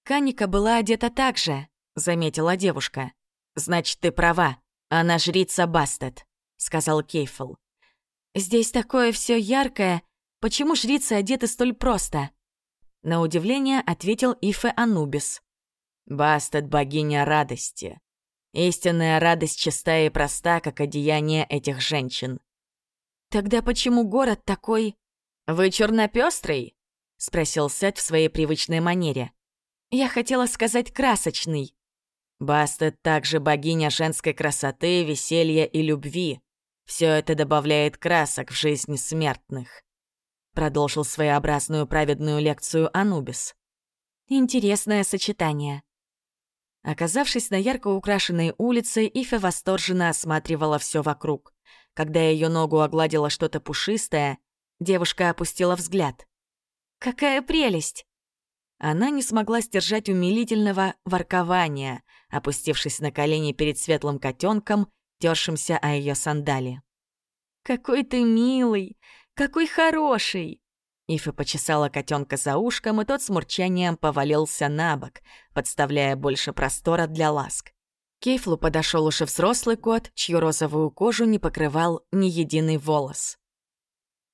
Каника была одета так же, заметила девушка. «Значит, ты права, она жрица Бастет», — сказал Кейфл. «Здесь такое все яркое. Почему жрицы одеты столь просто?» На удивление ответил Ифе Анубис. «Бастет — богиня радости. Истинная радость чистая и проста, как одеяние этих женщин». «Тогда почему город такой...» «Вы чернопестрый?» — спросил Сет в своей привычной манере. Я хотела сказать красочный. Бастет также богиня женской красоты, веселья и любви. Все это добавляет красок в жизни смертных. Продолжил своеобразную праведную лекцию Анубис. Интересное сочетание. Оказавшись на ярко украшенной улице, Ифа восторженно осматривала все вокруг. Когда ее ногу огладило что-то пушистое, девушка опустила взгляд. «Какая прелесть!» Она не смогла сдержать умилительного воркования, опустившись на колени перед светлым котенком, тершимся о ее сандали. «Какой ты милый! Какой хороший!» Ифа почесала котенка за ушком, и тот с мурчанием повалился на бок, подставляя больше простора для ласк. Кейфлу подошел уже взрослый кот, чью розовую кожу не покрывал ни единый волос.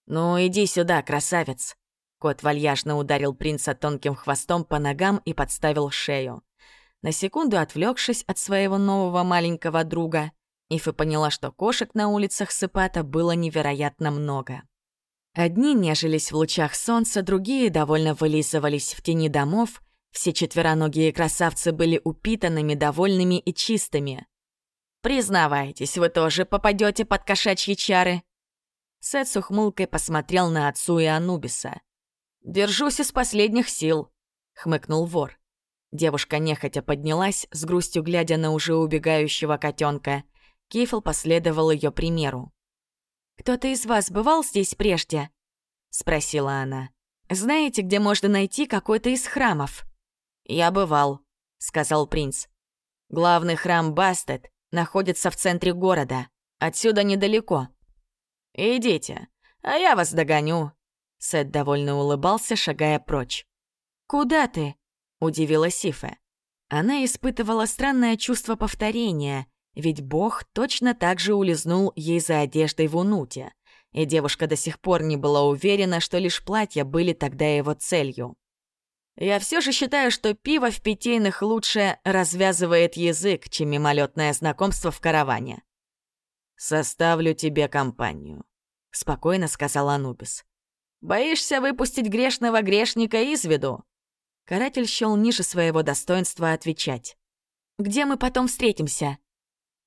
«Ну, иди сюда, красавец!» Кот вальяжно ударил принца тонким хвостом по ногам и подставил шею. На секунду отвлекшись от своего нового маленького друга, Ифа поняла, что кошек на улицах Сыпата было невероятно много. Одни нежились в лучах солнца, другие довольно вылизывались в тени домов, все четвероногие красавцы были упитанными, довольными и чистыми. «Признавайтесь, вы тоже попадете под кошачьи чары?» Сет с ухмылкой посмотрел на отцу и Анубиса. «Держусь из последних сил», — хмыкнул вор. Девушка нехотя поднялась, с грустью глядя на уже убегающего котенка. Кейфл последовал ее примеру. «Кто-то из вас бывал здесь прежде?» — спросила она. «Знаете, где можно найти какой-то из храмов?» «Я бывал», — сказал принц. «Главный храм Бастет находится в центре города. Отсюда недалеко. Идите, а я вас догоню. Сет довольно улыбался, шагая прочь. «Куда ты?» — удивилась Сифа. Она испытывала странное чувство повторения, ведь Бог точно так же улизнул ей за одеждой в Унуте, и девушка до сих пор не была уверена, что лишь платья были тогда его целью. «Я все же считаю, что пиво в питейных лучше развязывает язык, чем мимолетное знакомство в караване». «Составлю тебе компанию», — спокойно сказал Анубис. Боишься выпустить грешного грешника из виду?» Каратель счел ниже своего достоинства отвечать. «Где мы потом встретимся?»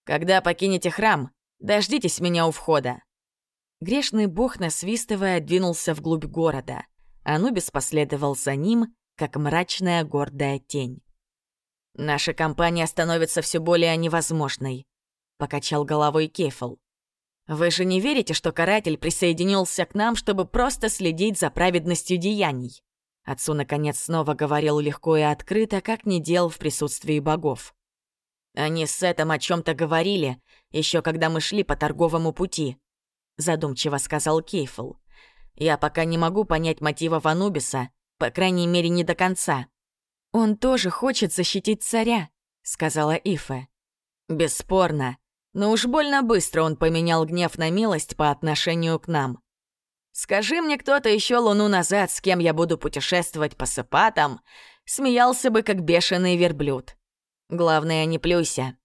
«Когда покинете храм, Дождитесь меня у входа». Грешный бог, насвистывая, двинулся вглубь города. Анубис последовал за ним, как мрачная гордая тень. «Наша компания становится все более невозможной», — покачал головой Кефл. «Вы же не верите, что каратель присоединился к нам, чтобы просто следить за праведностью деяний?» Отцу, наконец, снова говорил легко и открыто, как не делал в присутствии богов. «Они с Сетом о чем то говорили, еще когда мы шли по торговому пути задумчиво сказал Кейфл. Я пока не могу понять мотивов Анубиса, по крайней мере, не до конца. Он тоже хочет защитить царя, сказала Ифе. Бесспорно, но уж больно быстро он поменял гнев на милость по отношению к нам. Скажи мне кто-то еще луну назад, с кем я буду путешествовать по сыпатам, смеялся бы, как бешеный верблюд. Главное, не плюйся,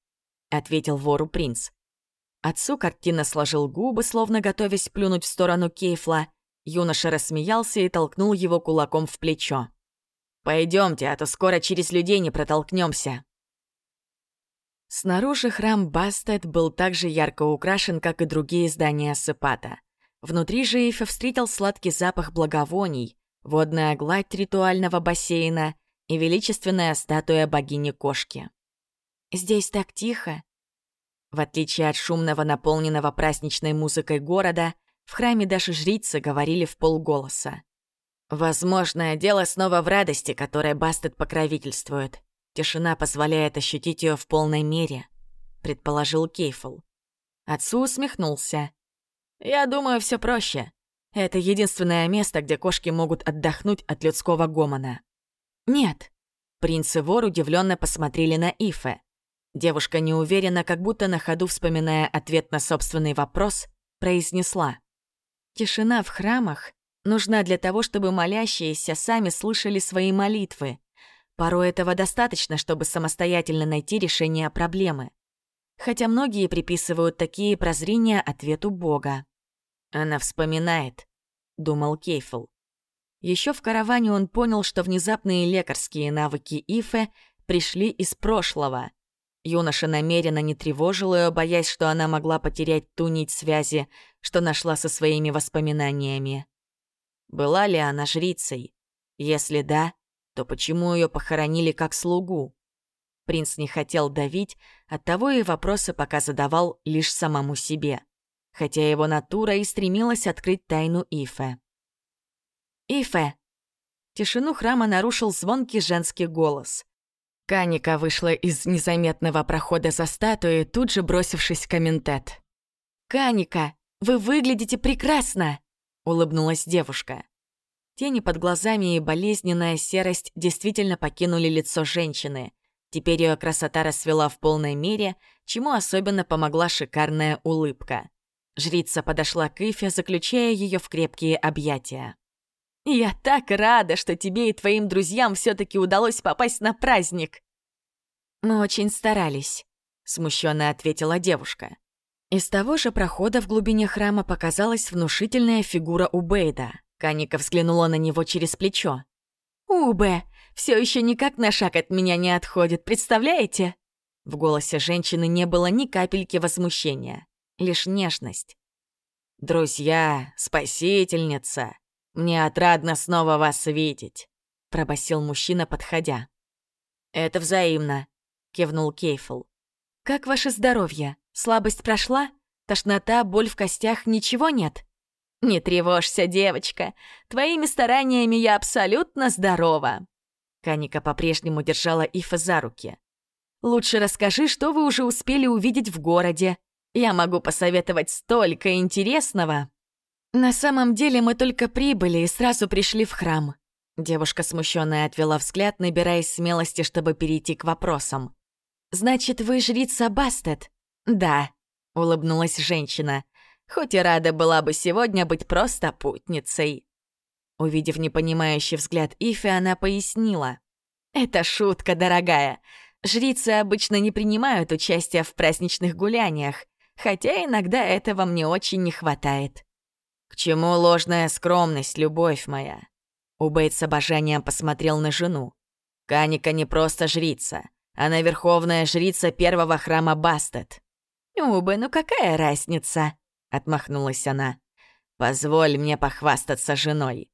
ответил вору принц. Отцу картина сложил губы, словно готовясь плюнуть в сторону Кейфла. Юноша рассмеялся и толкнул его кулаком в плечо. Пойдемте, а то скоро через людей не протолкнемся. Снаружи храм Бастет был так же ярко украшен, как и другие здания Сыпата. Внутри же Ифа встретил сладкий запах благовоний, водная гладь ритуального бассейна и величественная статуя богини-кошки. «Здесь так тихо», в отличие от шумного, наполненного праздничной музыкой города, в храме даже жрицы говорили в полголоса. Возможно, дело снова в радости, которой Бастет покровительствует. Тишина позволяет ощутить ее в полной мере, предположил Кейфл. Отцу усмехнулся. Я думаю, все проще. Это единственное место, где кошки могут отдохнуть от людского гомона. Нет. Принц и вор удивленно посмотрели на Ифе. Девушка неуверенно, как будто на ходу вспоминая ответ на собственный вопрос, произнесла. «Тишина в храмах нужна для того, чтобы молящиеся сами слышали свои молитвы. Порой этого достаточно, чтобы самостоятельно найти решение проблемы. Хотя многие приписывают такие прозрения ответу Бога. Она вспоминает, думал Кейфл. Еще в караване он понял, что внезапные лекарские навыки Ифе пришли из прошлого — Юноша намеренно не тревожил ее, боясь, что она могла потерять ту нить связи, что нашла со своими воспоминаниями. Была ли она жрицей? Если да, то почему ее похоронили как слугу? Принц не хотел давить, оттого и вопросы пока задавал лишь самому себе, хотя его натура и стремилась открыть тайну Ифе. «Ифе!» Тишину храма нарушил звонкий женский голос. Каника вышла из незаметного прохода за статуей, тут же бросившись в комментет. «Каника, вы выглядите прекрасно!» — улыбнулась девушка. Тени под глазами и болезненная серость действительно покинули лицо женщины. Теперь ее красота расцвела в полной мере, чему особенно помогла шикарная улыбка. Жрица подошла к Ифе, заключая ее в крепкие объятия. «Я так рада, что тебе и твоим друзьям все таки удалось попасть на праздник!» «Мы очень старались», — смущенно ответила девушка. Из того же прохода в глубине храма показалась внушительная фигура Убейда. Каника взглянула на него через плечо. «Убе, все еще никак на шаг от меня не отходит, представляете?» В голосе женщины не было ни капельки возмущения, лишь нежность. «Друзья, спасительница!» «Мне отрадно снова вас видеть», — пробасил мужчина, подходя. «Это взаимно», — кивнул Кейфл. «Как ваше здоровье? Слабость прошла? Тошнота, боль в костях, ничего нет?» «Не тревожься, девочка. Твоими стараниями я абсолютно здорова». Каника по-прежнему держала Ифа за руки. «Лучше расскажи, что вы уже успели увидеть в городе. Я могу посоветовать столько интересного». «На самом деле мы только прибыли и сразу пришли в храм». Девушка смущенная отвела взгляд, набираясь смелости, чтобы перейти к вопросам. «Значит, вы жрица Бастет?» «Да», — улыбнулась женщина. «Хоть и рада была бы сегодня быть просто путницей». Увидев непонимающий взгляд Ифи, она пояснила. «Это шутка, дорогая. Жрицы обычно не принимают участия в праздничных гуляниях, хотя иногда этого мне очень не хватает». «К чему ложная скромность, любовь моя?» Убейт с обожанием посмотрел на жену. «Каника не просто жрица. Она верховная жрица первого храма Бастет». «Убы, ну какая разница?» — отмахнулась она. «Позволь мне похвастаться женой».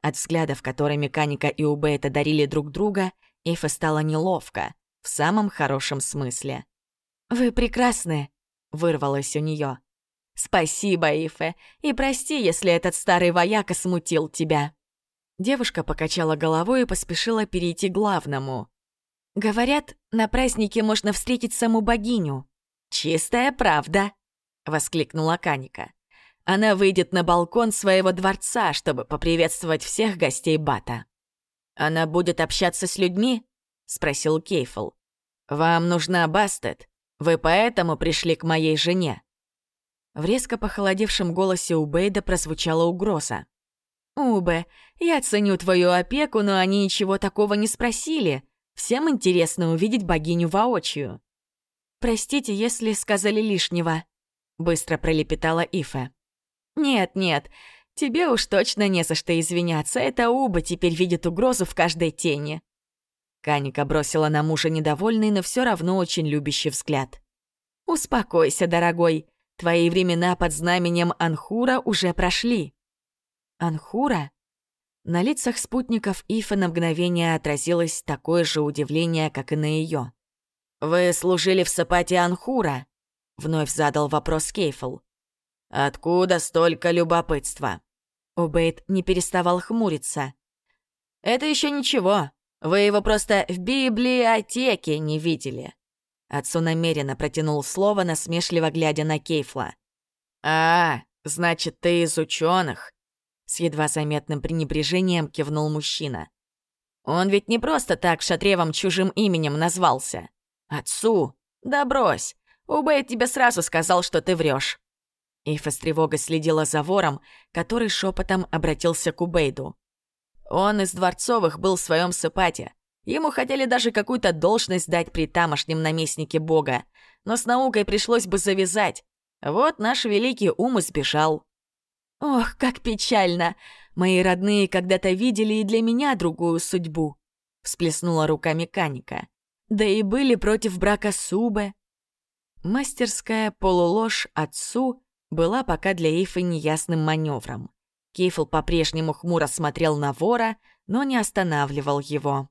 От взглядов, которыми Каника и Убейта дарили друг друга, Эйфа стало неловко, в самом хорошем смысле. «Вы прекрасны», — вырвалось у нее. «Спасибо, Ифе, и прости, если этот старый вояка смутил тебя». Девушка покачала головой и поспешила перейти к главному. «Говорят, на празднике можно встретить саму богиню». «Чистая правда!» — воскликнула Каника. «Она выйдет на балкон своего дворца, чтобы поприветствовать всех гостей Бата». «Она будет общаться с людьми?» — спросил Кейфл. «Вам нужна Бастет? Вы поэтому пришли к моей жене?» В резко похолодевшем голосе Убейда прозвучала угроза. «Убе, я ценю твою опеку, но они ничего такого не спросили. Всем интересно увидеть богиню воочию». «Простите, если сказали лишнего», — быстро пролепетала Ифа. «Нет-нет, тебе уж точно не за что извиняться. Это Уба теперь видит угрозу в каждой тени». Каника бросила на мужа недовольный, но все равно очень любящий взгляд. «Успокойся, дорогой. Твои времена под знаменем Анхура уже прошли». «Анхура?» На лицах спутников Ифа на мгновение отразилось такое же удивление, как и на ее. «Вы служили в Сапате Анхура?» — вновь задал вопрос Кейфл. «Откуда столько любопытства?» Убейт не переставал хмуриться. «Это еще ничего. Вы его просто в библиотеке не видели». Отцу намеренно протянул слово, насмешливо глядя на Кейфла. «А, значит, ты из ученых? С едва заметным пренебрежением кивнул мужчина. «Он ведь не просто так шатревом чужим именем назвался. Отцу? Да брось. Убейт тебе сразу сказал, что ты врешь. Ифа с тревогой следила за вором, который шепотом обратился к Убейду. Он из Дворцовых был в своем сыпате. Ему хотели даже какую-то должность дать при тамошнем наместнике бога, но с наукой пришлось бы завязать. Вот наш великий ум и сбежал. Ох, как печально! Мои родные когда-то видели и для меня другую судьбу. Всплеснула руками Каника. Да и были против брака Субе. Мастерская полуложь отцу была пока для Эйфы неясным маневром. Кейфл по-прежнему хмуро смотрел на вора, но не останавливал его.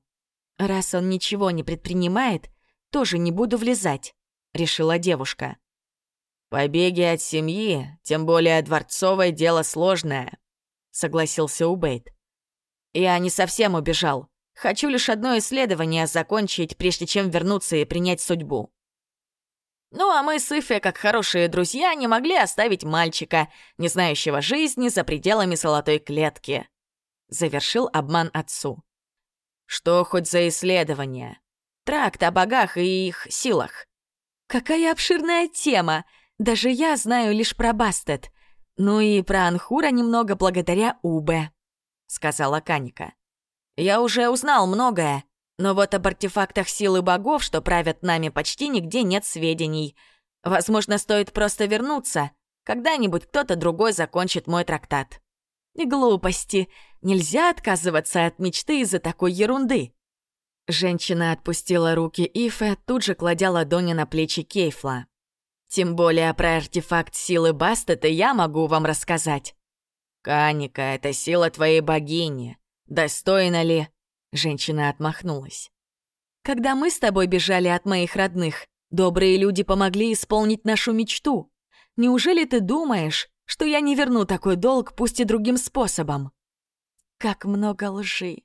«Раз он ничего не предпринимает, тоже не буду влезать», — решила девушка. «Побеги от семьи, тем более дворцовое дело сложное», — согласился Убейт. «Я не совсем убежал. Хочу лишь одно исследование закончить, прежде чем вернуться и принять судьбу». Ну а мы с Ифе, как хорошие друзья, не могли оставить мальчика, не знающего жизни за пределами золотой клетки. Завершил обман отцу. Что хоть за исследование? Тракт о богах и их силах. Какая обширная тема! Даже я знаю лишь про Бастет. Ну и про Анхура немного благодаря Убе», — сказала Каника. «Я уже узнал многое, но вот об артефактах силы богов, что правят нами, почти нигде нет сведений. Возможно, стоит просто вернуться. Когда-нибудь кто-то другой закончит мой трактат». Глупости. Нельзя отказываться от мечты из-за такой ерунды. Женщина отпустила руки Ифе, тут же кладя ладони на плечи Кейфла. Тем более про артефакт силы Бастета я могу вам рассказать. Каника, это сила твоей богини. Достойна ли? Женщина отмахнулась. Когда мы с тобой бежали от моих родных, добрые люди помогли исполнить нашу мечту. Неужели ты думаешь, что я не верну такой долг, пусть и другим способом? Как много лжи.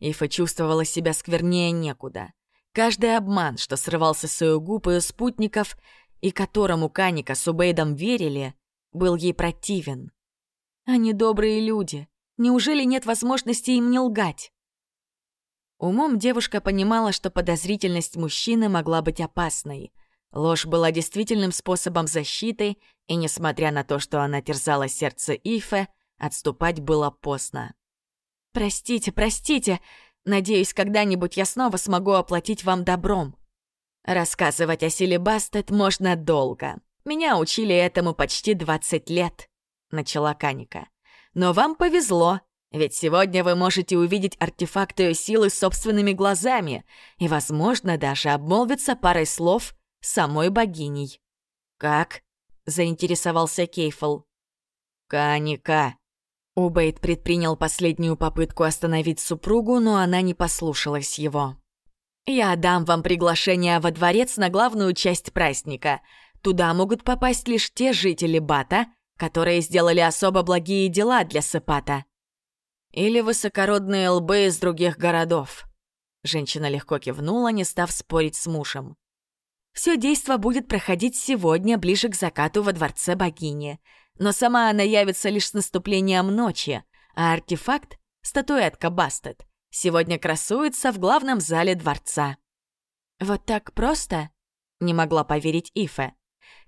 Ифа чувствовала себя сквернее некуда. Каждый обман, что срывался с ее губ и спутников, и которому Каника с Убейдом верили, был ей противен. Они добрые люди. Неужели нет возможности им не лгать? Умом девушка понимала, что подозрительность мужчины могла быть опасной. Ложь была действительным способом защиты, и, несмотря на то, что она терзала сердце Ифе, отступать было поздно. «Простите, простите. Надеюсь, когда-нибудь я снова смогу оплатить вам добром», Рассказывать о силе Бастет можно долго. Меня учили этому почти 20 лет, начала Каника. Но вам повезло, ведь сегодня вы можете увидеть артефакты силы собственными глазами и, возможно, даже обмолвиться парой слов самой богиней. «Как?» — заинтересовался Кейфл. «Каника». Убейт предпринял последнюю попытку остановить супругу, но она не послушалась его. «Я дам вам приглашение во дворец на главную часть праздника. Туда могут попасть лишь те жители Бата, которые сделали особо благие дела для Сепата. Или высокородные лбы из других городов». Женщина легко кивнула, не став спорить с мужем. Все действо будет проходить сегодня, ближе к закату во дворце богини. Но сама она явится лишь с наступлением ночи, а артефакт — статуэтка Бастет — сегодня красуется в главном зале дворца. «Вот так просто?» — не могла поверить Ифе.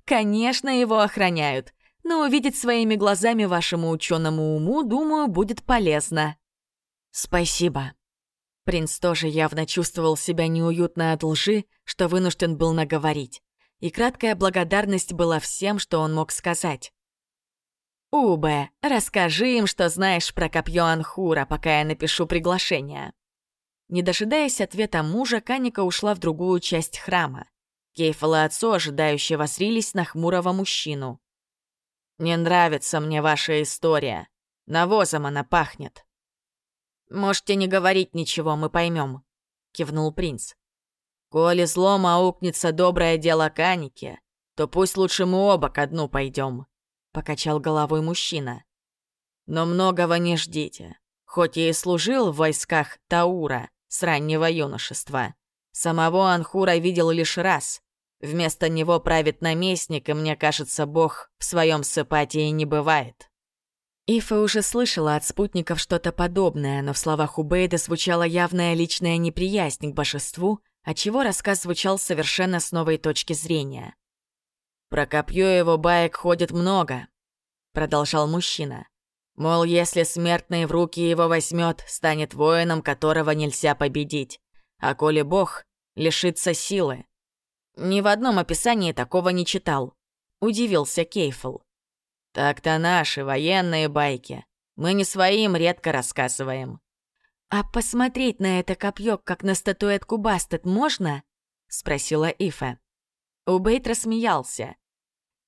«Конечно, его охраняют, но увидеть своими глазами вашему ученому уму, думаю, будет полезно». «Спасибо», Принц тоже явно чувствовал себя неуютно от лжи, что вынужден был наговорить. И краткая благодарность была всем, что он мог сказать. «Убе, расскажи им, что знаешь про копье Анхура, пока я напишу приглашение». Не дожидаясь ответа мужа, Каника ушла в другую часть храма. Кейфал и отцу, ожидающие, восрились на хмурого мужчину. «Не нравится мне ваша история. Навозом она пахнет». «Можете не говорить ничего, мы поймем», — кивнул принц. «Коли злом аукнется доброе дело Каники, то пусть лучше мы оба ко дну пойдем», — покачал головой мужчина. «Но многого не ждите. Хоть я и служил в войсках Таура с раннего юношества, самого Анхура видел лишь раз. Вместо него правит наместник, и мне кажется, бог в своем сыпатии не бывает». Ифа уже слышала от спутников что-то подобное, но в словах Убейда звучала явная личная неприязнь к божеству, отчего рассказ звучал совершенно с новой точки зрения. «Про копье его баек ходит много», — продолжал мужчина. «Мол, если смертный в руки его возьмет, станет воином, которого нельзя победить, а коли бог, лишится силы». Ни в одном описании такого не читал. Удивился Кейфл. «Так-то наши военные байки. Мы не своим редко рассказываем». «А посмотреть на это копье, как на статуэтку Бастет, можно?» — спросила Ифа. Убейт рассмеялся.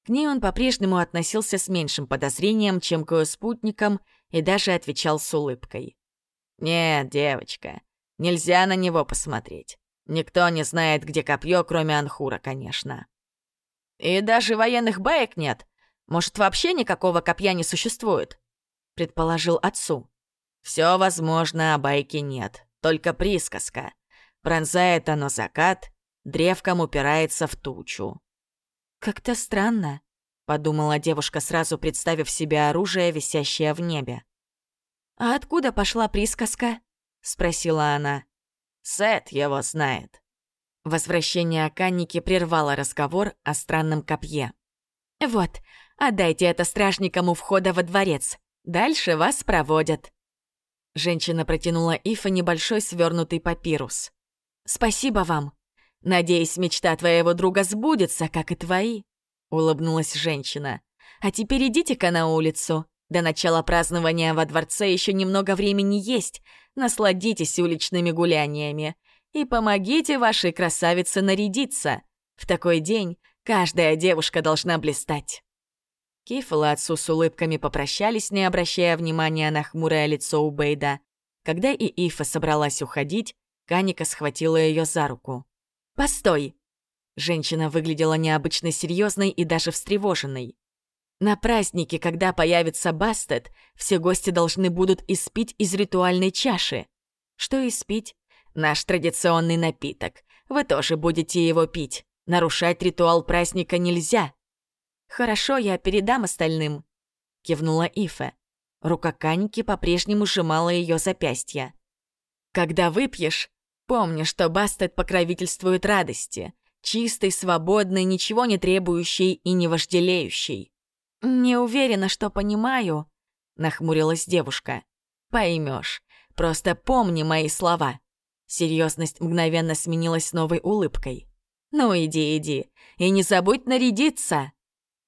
К ней он по-прежнему относился с меньшим подозрением, чем к ее спутникам, и даже отвечал с улыбкой. «Нет, девочка, нельзя на него посмотреть. Никто не знает, где копье, кроме Анхура, конечно». «И даже военных баек нет. Может, вообще никакого копья не существует?» — предположил отцу. «Все возможно, а байки нет. Только присказка. Пронзает оно закат, древком упирается в тучу». «Как-то странно», — подумала девушка, сразу представив себе оружие, висящее в небе. «А откуда пошла присказка?» — спросила она. «Сет его знает». Возвращение Канники прервало разговор о странном копье. «Вот, Отдайте это стражникам у входа во дворец. Дальше вас проводят». Женщина протянула Ифа небольшой свернутый папирус. «Спасибо вам. Надеюсь, мечта твоего друга сбудется, как и твои», — улыбнулась женщина. «А теперь идите-ка на улицу. До начала празднования во дворце еще немного времени есть. Насладитесь уличными гуляниями. И помогите вашей красавице нарядиться. В такой день каждая девушка должна блистать». Кейфл и отцу с улыбками попрощались, не обращая внимания на хмурое лицо Убейда. Когда и Ифа собралась уходить, Каника схватила ее за руку. «Постой!» Женщина выглядела необычно серьезной и даже встревоженной. «На празднике, когда появится Бастет, все гости должны будут испить из ритуальной чаши. Что испить? Наш традиционный напиток. Вы тоже будете его пить. Нарушать ритуал праздника нельзя. «Хорошо, я передам остальным», — кивнула Ифе. Рука Каньки по-прежнему сжимала ее запястье. «Когда выпьешь, помни, что Бастет покровительствует радости, чистой, свободной, ничего не требующей и не вожделеющей». «Не уверена, что понимаю», — нахмурилась девушка. «Поймешь. Просто помни мои слова». Серьезность мгновенно сменилась новой улыбкой. «Ну иди, иди, и не забудь нарядиться!»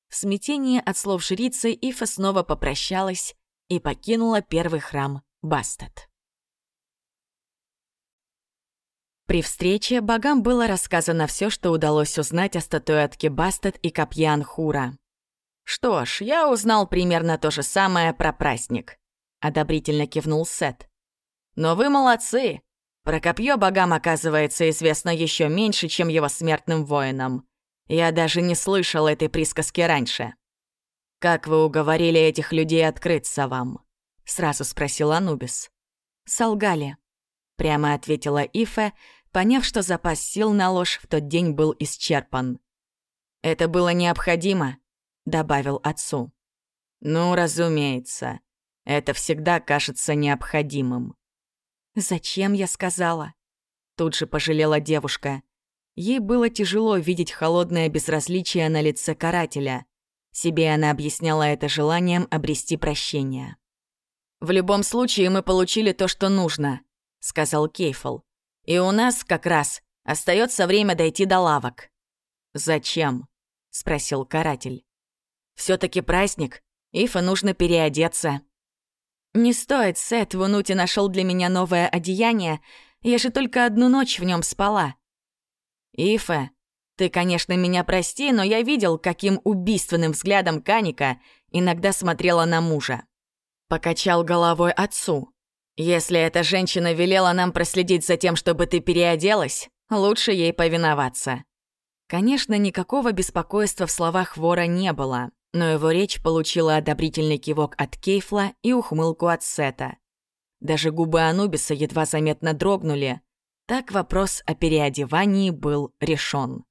В смятении от слов жрицы Ифа снова попрощалась и покинула первый храм Бастет. При встрече богам было рассказано все, что удалось узнать о статуэтке Бастет и копье Анхура. «Что ж, я узнал примерно то же самое про праздник», — одобрительно кивнул Сет. «Но вы молодцы! Про копье богам, оказывается, известно еще меньше, чем его смертным воинам. Я даже не слышал этой присказки раньше. Как вы уговорили этих людей открыться вам?» — сразу спросил Анубис. «Солгали», — прямо ответила Ифе, поняв, что запас сил на ложь в тот день был исчерпан. «Это было необходимо», — добавил отцу. «Ну, разумеется. Это всегда кажется необходимым». «Зачем я сказала?» Тут же пожалела девушка. Ей было тяжело видеть холодное безразличие на лице карателя. Себе она объясняла это желанием обрести прощение. «В любом случае мы получили то, что нужно», — сказал Кейфл. И у нас как раз остается время дойти до лавок. «Зачем?» — спросил каратель. все таки праздник, Ифа нужно переодеться». «Не стоит, Сет, Вунути нашел для меня новое одеяние, я же только одну ночь в нем спала». «Ифа, ты, конечно, меня прости, но я видел, каким убийственным взглядом Каника иногда смотрела на мужа». Покачал головой отцу. Если эта женщина велела нам проследить за тем, чтобы ты переоделась, лучше ей повиноваться. Конечно, никакого беспокойства в словах вора не было, но его речь получила одобрительный кивок от Кейфла и ухмылку от Сета. Даже губы Анубиса едва заметно дрогнули. Так вопрос о переодевании был решен.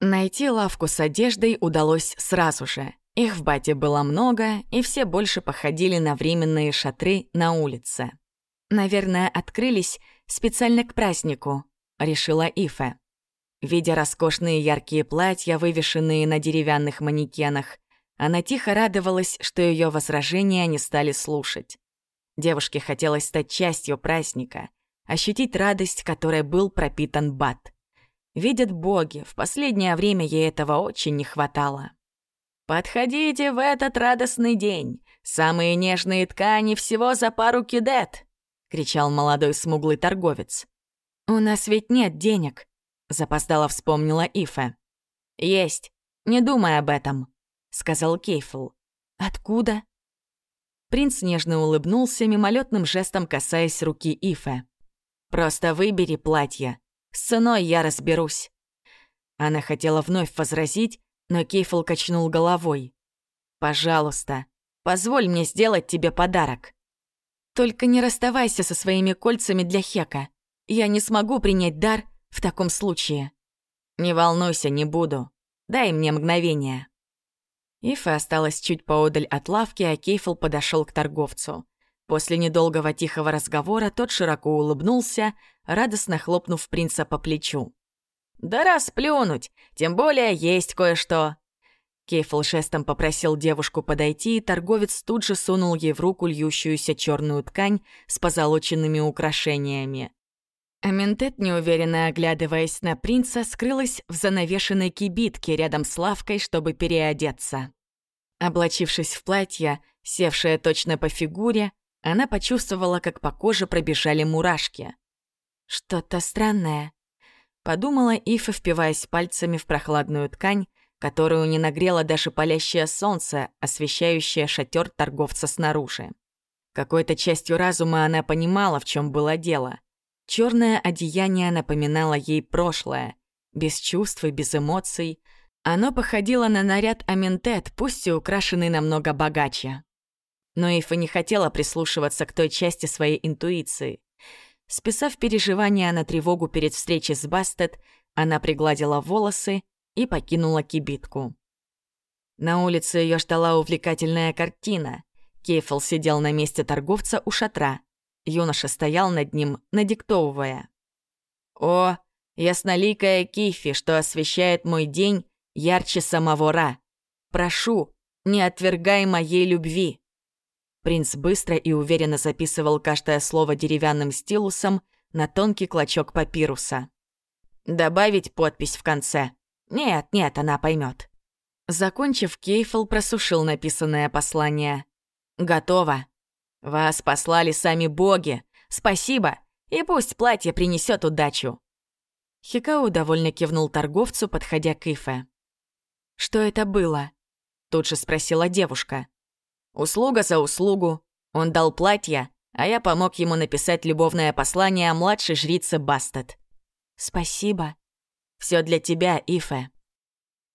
Найти лавку с одеждой удалось сразу же. Их в бате было много, и все больше походили на временные шатры на улице. «Наверное, открылись специально к празднику», — решила Ифе. Видя роскошные яркие платья, вывешенные на деревянных манекенах, она тихо радовалась, что ее возражения не стали слушать. Девушке хотелось стать частью праздника, ощутить радость, которой был пропитан бат. Видят боги, в последнее время ей этого очень не хватало. «Подходите в этот радостный день! Самые нежные ткани всего за пару кидет!» — кричал молодой смуглый торговец. «У нас ведь нет денег», — запоздала вспомнила Ифа. «Есть. Не думай об этом», — сказал Кейфл. «Откуда?» Принц нежно улыбнулся, мимолетным жестом касаясь руки Ифе. «Просто выбери платье. С ценой я разберусь». Она хотела вновь возразить, но Кейфл качнул головой. «Пожалуйста, позволь мне сделать тебе подарок». «Только не расставайся со своими кольцами для Хека. Я не смогу принять дар в таком случае». «Не волнуйся, не буду. Дай мне мгновение». Ифа осталась чуть поодаль от лавки, а Кейфл подошел к торговцу. После недолгого тихого разговора тот широко улыбнулся, радостно хлопнув принца по плечу. «Да расплюнуть, тем более есть кое-что». Кейфл жестом попросил девушку подойти, и торговец тут же сунул ей в руку льющуюся черную ткань с позолоченными украшениями. Аментет, неуверенно оглядываясь на принца, скрылась в занавешенной кибитке рядом с лавкой, чтобы переодеться. Облачившись в платье, севшее точно по фигуре, она почувствовала, как по коже пробежали мурашки. «Что-то странное», Подумала Ифа, впиваясь пальцами в прохладную ткань, которую не нагрело даже палящее солнце, освещающее шатер торговца снаружи. Какой-то частью разума она понимала, в чем было дело. Черное одеяние напоминало ей прошлое, без чувств и без эмоций. Оно походило на наряд Аментет, пусть и украшенный намного богаче. Но Ифа не хотела прислушиваться к той части своей интуиции. Списав переживания на тревогу перед встречей с Бастет, она пригладила волосы и покинула кибитку. На улице ее ждала увлекательная картина. Кейфл сидел на месте торговца у шатра. Юноша стоял над ним, надиктовывая. «О, ясноликая Кифи, что освещает мой день ярче самого Ра! Прошу, не отвергай моей любви!» Принц быстро и уверенно записывал каждое слово деревянным стилусом на тонкий клочок папируса. «Добавить подпись в конце. Нет, нет, она поймет. Закончив, Кейфл просушил написанное послание. «Готово. Вас послали сами боги. Спасибо. И пусть платье принесет удачу. Хикао довольно кивнул торговцу, подходя к Ифе. «Что это было?» — тут же спросила девушка. «Услуга за услугу. Он дал платье, а я помог ему написать любовное послание о младшей жрице Бастет». «Спасибо». Все для тебя, Ифе».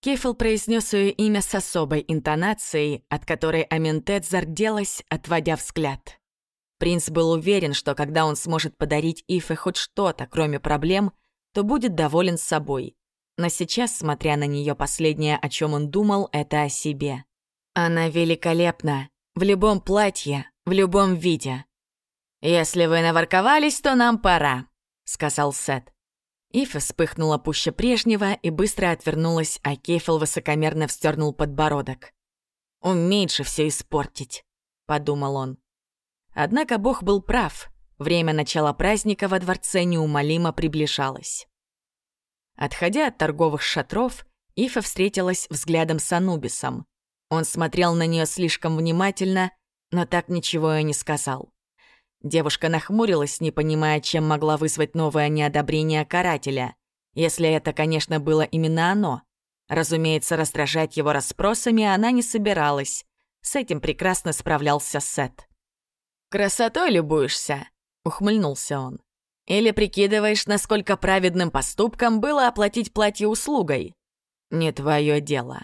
Кейфл произнес ее имя с особой интонацией, от которой Аментет зарделась, отводя взгляд. Принц был уверен, что когда он сможет подарить Ифе хоть что-то, кроме проблем, то будет доволен собой. Но сейчас, смотря на нее, последнее, о чем он думал, это о себе. Она великолепна. В любом платье, в любом виде. «Если вы наворковались, то нам пора», — сказал Сет. Ифа вспыхнула пуще прежнего и быстро отвернулась, а Кейфел высокомерно вздернул подбородок. «Умеет же все испортить», — подумал он. Однако Бог был прав. Время начала праздника во дворце неумолимо приближалось. Отходя от торговых шатров, Ифа встретилась взглядом с Анубисом. Он смотрел на нее слишком внимательно, но так ничего и не сказал. Девушка нахмурилась, не понимая, чем могла вызвать новое неодобрение карателя. Если это, конечно, было именно оно. Разумеется, раздражать его расспросами она не собиралась. С этим прекрасно справлялся Сет. «Красотой любуешься?» — ухмыльнулся он. «Или прикидываешь, насколько праведным поступком было оплатить платье услугой?» «Не твое дело».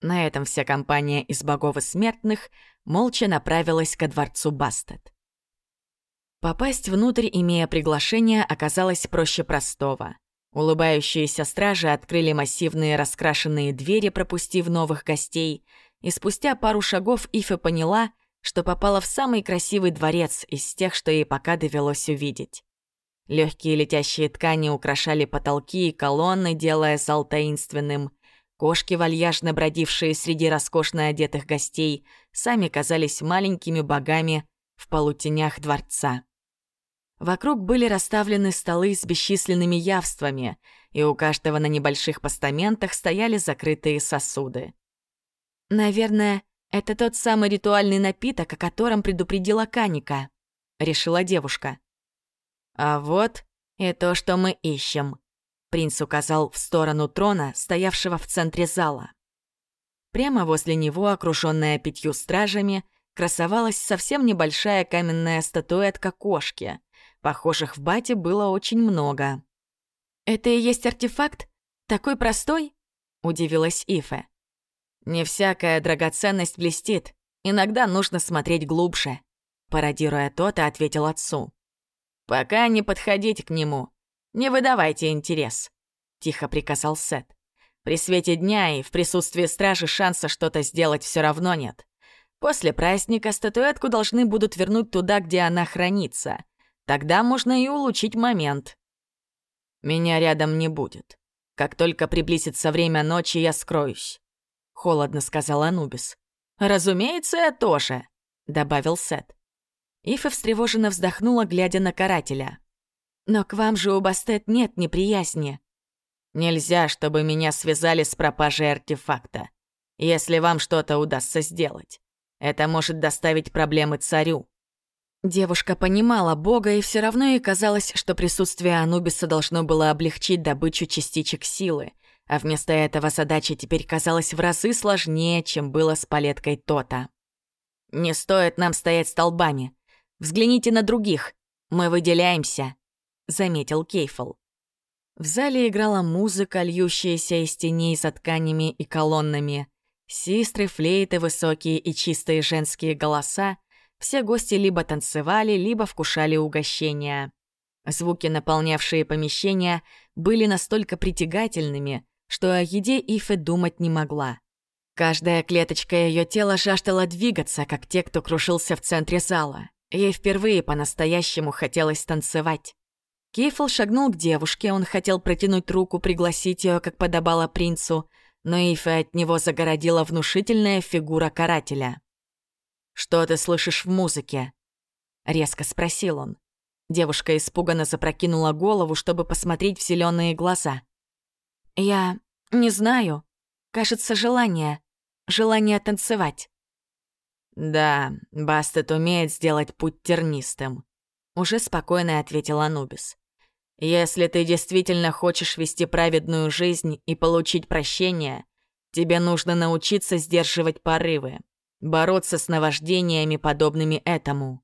На этом вся компания из богов и смертных молча направилась ко дворцу Бастет. Попасть внутрь, имея приглашение, оказалось проще простого. Улыбающиеся стражи открыли массивные раскрашенные двери, пропустив новых гостей, и спустя пару шагов Ифа поняла, что попала в самый красивый дворец из тех, что ей пока довелось увидеть. Легкие летящие ткани украшали потолки и колонны, делая зал таинственным. Кошки, вальяжно бродившие среди роскошно одетых гостей, сами казались маленькими богами в полутенях дворца. Вокруг были расставлены столы с бесчисленными явствами, и у каждого на небольших постаментах стояли закрытые сосуды. Наверное, «Это тот самый ритуальный напиток, о котором предупредила Каника», — решила девушка. «А вот и то, что мы ищем», — принц указал в сторону трона, стоявшего в центре зала. Прямо возле него, окруженная пятью стражами, красовалась совсем небольшая каменная статуэтка кошки. Похожих в бате было очень много. «Это и есть артефакт? Такой простой?» — удивилась Ифе. Не всякая драгоценность блестит. Иногда нужно смотреть глубже. Пародируя то-то, ответил отцу. «Пока не подходите к нему. Не выдавайте интерес», — тихо приказал Сет. «При свете дня и в присутствии стражи шанса что-то сделать все равно нет. После праздника статуэтку должны будут вернуть туда, где она хранится. Тогда можно и улучшить момент. Меня рядом не будет. Как только приблизится время ночи, я скроюсь холодно сказал Анубис. «Разумеется, я тоже», — добавил Сет. Ифа встревоженно вздохнула, глядя на карателя. «Но к вам же у Бастет нет неприязни». «Нельзя, чтобы меня связали с пропажей артефакта. Если вам что-то удастся сделать, это может доставить проблемы царю». Девушка понимала Бога, и все равно ей казалось, что присутствие Анубиса должно было облегчить добычу частичек силы — а вместо этого задача теперь казалась в разы сложнее, чем было с палеткой Тота. «Не стоит нам стоять столбами. Взгляните на других. Мы выделяемся», — заметил Кейфл. В зале играла музыка, льющаяся из теней за тканями и колоннами. Систры, флейты, высокие и чистые женские голоса. Все гости либо танцевали, либо вкушали угощения. Звуки, наполнявшие помещения, были настолько притягательными, что о еде Ифе думать не могла. Каждая клеточка ее тела жаждала двигаться, как те, кто крушился в центре зала. Ей впервые по-настоящему хотелось танцевать. Кейфл шагнул к девушке, он хотел протянуть руку, пригласить ее, как подобало принцу, но Ифе от него загородила внушительная фигура карателя. «Что ты слышишь в музыке?» — резко спросил он. Девушка испуганно запрокинула голову, чтобы посмотреть в зеленые глаза. «Я не знаю. Кажется, желание. Желание танцевать». «Да, Бастет умеет сделать путь тернистым», — уже спокойно ответил Анубис. «Если ты действительно хочешь вести праведную жизнь и получить прощение, тебе нужно научиться сдерживать порывы, бороться с наваждениями, подобными этому».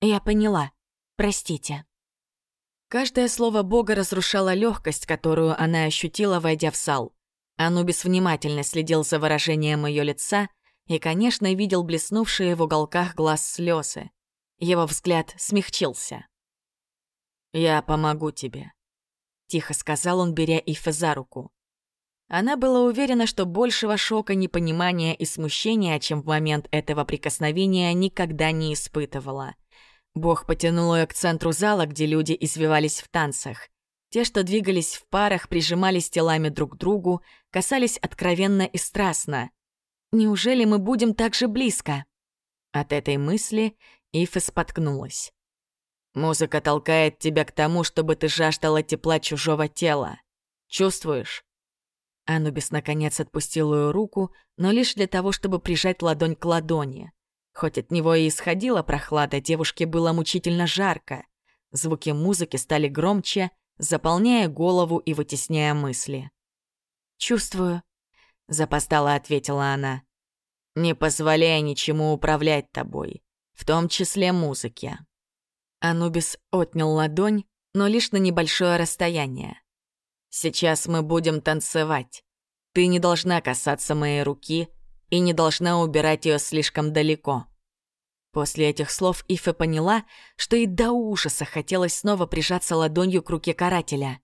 «Я поняла. Простите». Каждое слово Бога разрушало легкость, которую она ощутила, войдя в зал. Анубис внимательно следил за выражением ее лица и, конечно, видел блеснувшие в уголках глаз слезы. Его взгляд смягчился. «Я помогу тебе», — тихо сказал он, беря Ифе за руку. Она была уверена, что большего шока, непонимания и смущения, чем в момент этого прикосновения, никогда не испытывала. Бог потянул ее к центру зала, где люди извивались в танцах. Те, что двигались в парах, прижимались телами друг к другу, касались откровенно и страстно. «Неужели мы будем так же близко?» От этой мысли Ифа споткнулась. «Музыка толкает тебя к тому, чтобы ты жаждала тепла чужого тела. Чувствуешь?» Анубис наконец отпустил ее руку, но лишь для того, чтобы прижать ладонь к ладони. Хоть от него и исходила прохлада, девушке было мучительно жарко. Звуки музыки стали громче, заполняя голову и вытесняя мысли. «Чувствую», — запоздала ответила она. «Не позволяй ничему управлять тобой в том числе музыке. Анубис отнял ладонь, но лишь на небольшое расстояние. «Сейчас мы будем танцевать. Ты не должна касаться моей руки и не должна убирать ее слишком далеко». После этих слов Ифе поняла, что и до ужаса хотелось снова прижаться ладонью к руке карателя.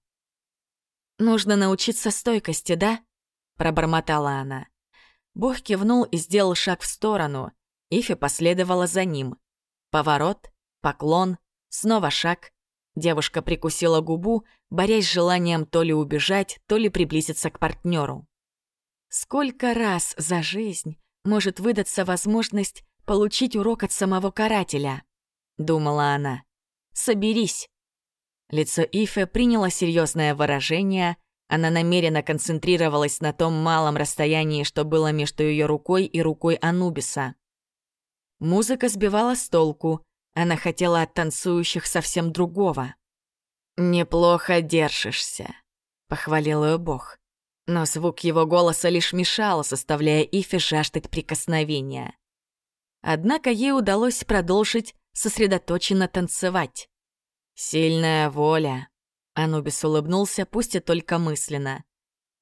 «Нужно научиться стойкости, да?» — пробормотала она. Бог кивнул и сделал шаг в сторону, Ифи последовала за ним. Поворот, поклон, снова шаг. Девушка прикусила губу, борясь с желанием то ли убежать, то ли приблизиться к партнеру. Сколько раз за жизнь может выдаться возможность получить урок от самого карателя? Думала она. Соберись. Лицо Ифе приняло серьезное выражение. Она намеренно концентрировалась на том малом расстоянии, что было между ее рукой и рукой Анубиса. Музыка сбивала с толку. Она хотела от танцующих совсем другого. «Неплохо держишься», — похвалил ее Бог. Но звук его голоса лишь мешал, заставляя Ифи жаждать прикосновения. Однако ей удалось продолжить сосредоточенно танцевать. «Сильная воля», — Анубис улыбнулся, пусть и только мысленно.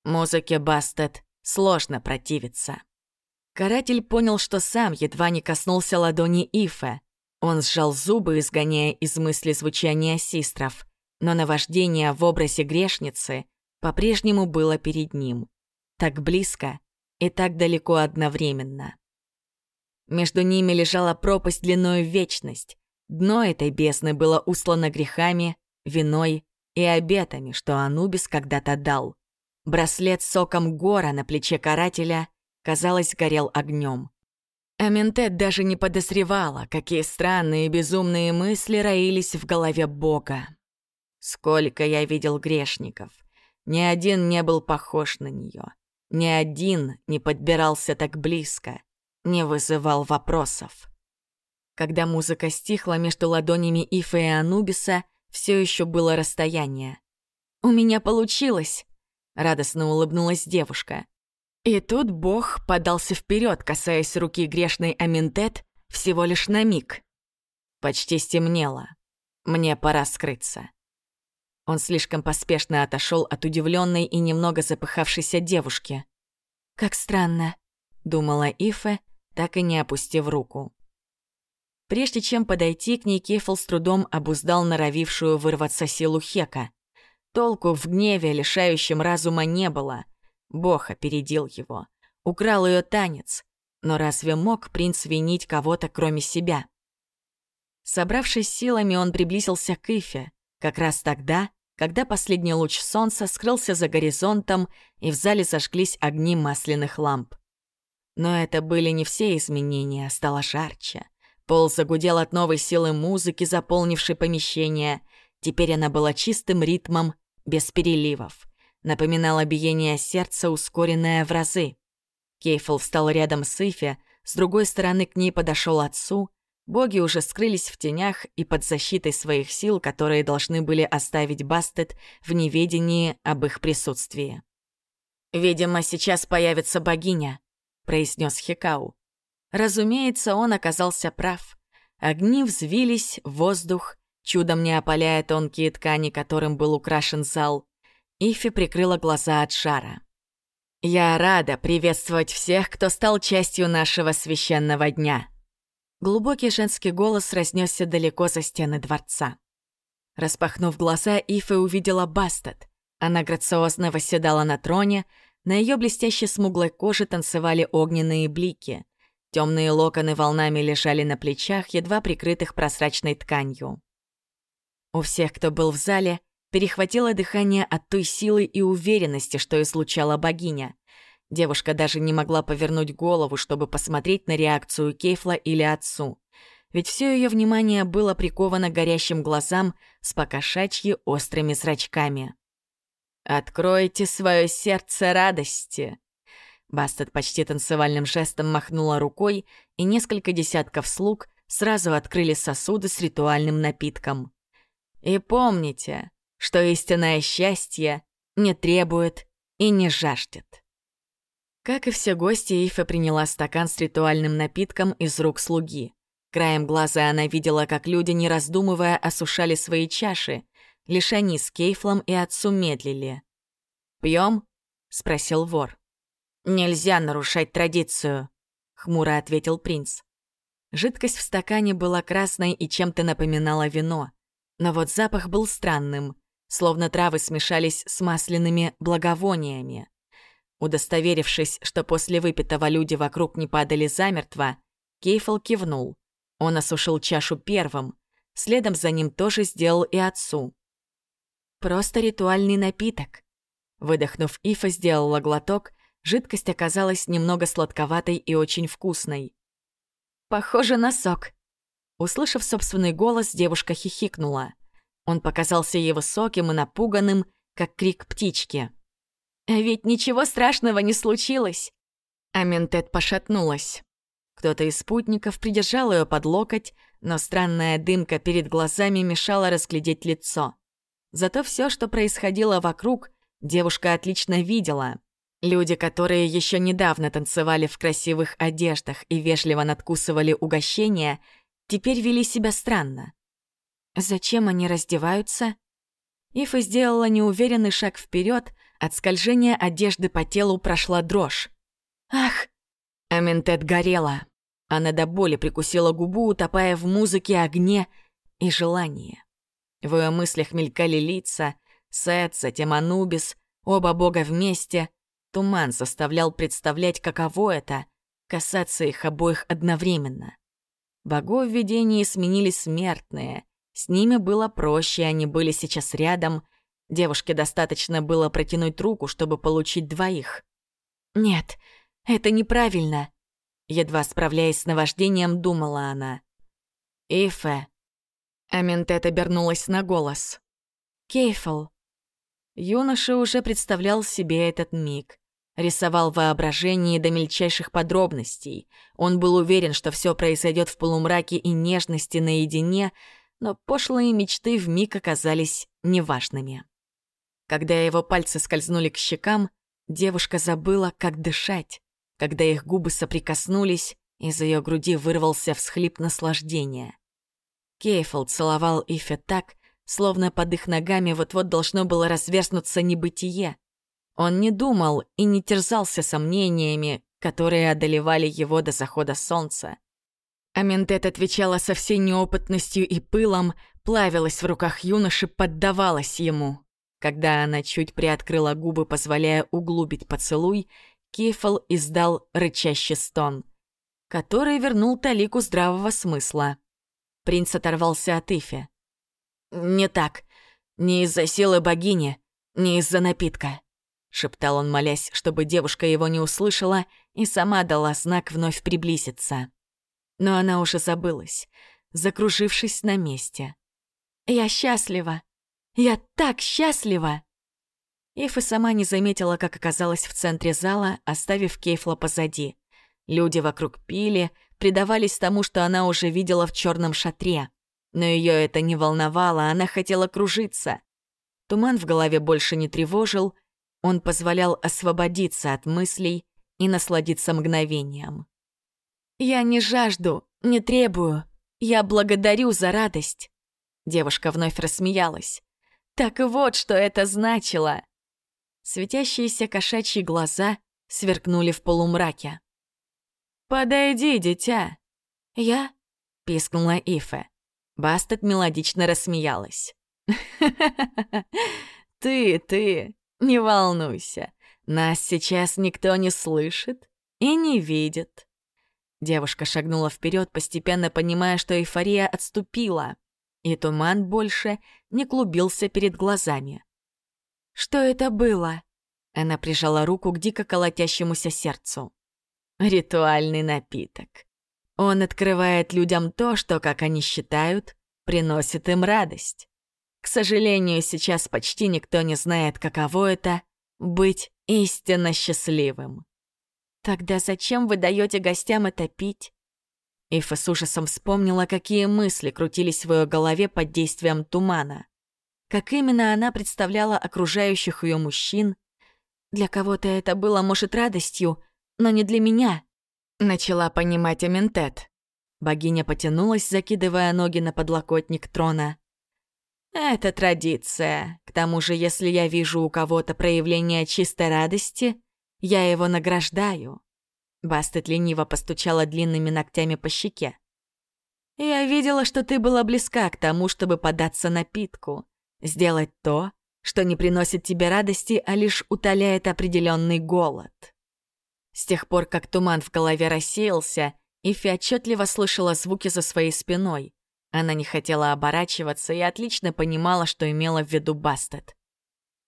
«Музыке Бастет сложно противиться». Каратель понял, что сам едва не коснулся ладони Ифа. Он сжал зубы, изгоняя из мысли звучания систров, но наваждение в образе грешницы по-прежнему было перед ним. Так близко и так далеко одновременно. Между ними лежала пропасть длиной в вечность. Дно этой бездны было услано грехами, виной и обетами, что Анубис когда-то дал. Браслет соком гора на плече карателя — казалось, горел огнем. Аментет даже не подозревала, какие странные и безумные мысли роились в голове Бога. Сколько я видел грешников. Ни один не был похож на нее. Ни один не подбирался так близко, не вызывал вопросов. Когда музыка стихла между ладонями Ифа и Анубиса, все еще было расстояние. «У меня получилось!» — радостно улыбнулась девушка. И тут Бог подался вперед, касаясь руки грешной Аминтет всего лишь на миг. Почти стемнело. Мне пора скрыться. Он слишком поспешно отошел от удивленной и немного запыхавшейся девушки. «Как странно», — думала Ифе, так и не опустив руку. Прежде чем подойти к ней, Кефл с трудом обуздал норовившую вырваться силу Хека. Толку в гневе, лишающем разума, не было. Бог опередил его, украл ее танец. Но разве мог принц винить кого-то, кроме себя? Собравшись силами, он приблизился к Ифе, как раз тогда, когда последний луч солнца скрылся за горизонтом и в зале зажглись огни масляных ламп. Но это были не все изменения, стало жарче. Пол загудел от новой силы музыки, заполнившей помещение. Теперь она была чистым ритмом, без переливов напоминало биение сердца, ускоренное в разы. Кейфл встал рядом с Ифи, с другой стороны к ней подошел отцу. Боги уже скрылись в тенях и под защитой своих сил, которые должны были оставить Бастет в неведении об их присутствии. «Видимо, сейчас появится богиня», — произнес Хикау. Разумеется, он оказался прав. Огни взвились в воздух, чудом не опаляя тонкие ткани, которым был украшен зал. Ифи прикрыла глаза от шара. «Я рада приветствовать всех, кто стал частью нашего священного дня», Глубокий женский голос разнесся далеко за стены дворца. Распахнув глаза, Ифа увидела Бастет. Она грациозно восседала на троне, на ее блестящей смуглой коже танцевали огненные блики. Темные локоны волнами лежали на плечах, едва прикрытых прозрачной тканью. У всех, кто был в зале, перехватило дыхание от той силы и уверенности, что излучала богиня. Девушка даже не могла повернуть голову, чтобы посмотреть на реакцию Кейфла или отцу. Ведь все ее внимание было приковано горящим глазам с покошачьи острыми зрачками. «Откройте свое сердце радости!» Бастет почти танцевальным жестом махнула рукой, и несколько десятков слуг сразу открыли сосуды с ритуальным напитком. «И помните, что истинное счастье не требует и не жаждет». Как и все гости, Ифа приняла стакан с ритуальным напитком из рук слуги. Краем глаза она видела, как люди, не раздумывая, осушали свои чаши. Лишь они с Кейфлом и отцу медлили. «Пьем?» — спросил вор. «Нельзя нарушать традицию», — хмуро ответил принц. Жидкость в стакане была красной и чем-то напоминала вино. Но вот запах был странным, словно травы смешались с масляными благовониями. Удостоверившись, что после выпитого люди вокруг не падали замертво, Кейфл кивнул. Он осушил чашу первым, следом за ним тоже сделал и отцу. «Просто ритуальный напиток». Выдохнув, Ифа сделала глоток, жидкость оказалась немного сладковатой и очень вкусной. «Похоже на сок». Услышав собственный голос, девушка хихикнула. Он показался ей высоким и напуганным, как крик птички. А ведь ничего страшного не случилось. Аментет пошатнулась. Кто-то из спутников придержал ее под локоть, но странная дымка перед глазами мешала разглядеть лицо. Зато все, что происходило вокруг, девушка отлично видела. Люди, которые еще недавно танцевали в красивых одеждах и вежливо надкусывали угощения, теперь вели себя странно. Зачем они раздеваются? Ифа сделала неуверенный шаг вперед, от скольжения одежды по телу прошла дрожь. «Ах!» Аментет горела. Она до боли прикусила губу, утопая в музыке, огне и желании. В ее мыслях мелькали лица, Сет, затем Анубис, оба бога вместе. Туман заставлял представлять, каково это — касаться их обоих одновременно. Богов в видении сменились смертные. С ними было проще, они были сейчас рядом, Девушке достаточно было протянуть руку, чтобы получить двоих. «Нет, это неправильно», — едва справляясь с наваждением, думала она. «Ифе». Аментет обернулась на голос. «Кейфл». Юноша уже представлял себе этот миг. Рисовал воображение до мельчайших подробностей. Он был уверен, что все произойдет в полумраке и нежности наедине, но пошлые мечты вмиг оказались неважными. Когда его пальцы скользнули к щекам, девушка забыла, как дышать. Когда их губы соприкоснулись, из ее груди вырвался всхлип наслаждения. Кейфл целовал Ифе так, словно под их ногами вот-вот должно было разверзнуться небытие. Он не думал и не терзался сомнениями, которые одолевали его до захода солнца. Аментет отвечала со всей неопытностью и пылом, плавилась в руках юноши, поддавалась ему. Когда она чуть приоткрыла губы, позволяя углубить поцелуй, Кифл издал рычащий стон, который вернул Талику здравого смысла. Принц оторвался от Ифи. «Не так. Не из-за силы богини, не из-за напитка», — шептал он, молясь, чтобы девушка его не услышала и сама дала знак вновь приблизиться. Но она уже забылась, закружившись на месте. «Я счастлива», я так счастлива!» Ифа сама не заметила, как оказалась в центре зала, оставив Кейфла позади. Люди вокруг пили, предавались тому, что она уже видела в черном шатре. Но ее это не волновало, она хотела кружиться. Туман в голове больше не тревожил, он позволял освободиться от мыслей и насладиться мгновением. «Я не жажду, не требую, я благодарю за радость». Девушка вновь рассмеялась. «Так вот, что это значило!» Светящиеся кошачьи глаза сверкнули в полумраке. «Подойди, дитя!» «Я?» — пискнула Ифе. Бастет мелодично рассмеялась. «Ты, ты, не волнуйся. Нас сейчас никто не слышит и не видит». Девушка шагнула вперед, постепенно понимая, что эйфория отступила, и туман больше не клубился перед глазами. «Что это было?» Она прижала руку к дико колотящемуся сердцу. «Ритуальный напиток. Он открывает людям то, что, как они считают, приносит им радость. К сожалению, сейчас почти никто не знает, каково это — быть истинно счастливым. Тогда зачем вы даете гостям это пить? Ифа с ужасом вспомнила, какие мысли крутились в ее голове под действием тумана. Как именно она представляла окружающих ее мужчин. Для кого-то это было, может, радостью, но не для меня. Начала понимать Аментет. Богиня потянулась, закидывая ноги на подлокотник трона. «Это традиция. К тому же, если я вижу у кого-то проявление чистой радости, я его награждаю». Бастет лениво постучала длинными ногтями по щеке. «Я видела, что ты была близка к тому, чтобы податься напитку, сделать то, что не приносит тебе радости, а лишь утоляет определенный голод». С тех пор, как туман в голове рассеялся, Ифи отчетливо слышала звуки за своей спиной. Она не хотела оборачиваться и отлично понимала, что имела в виду Бастет.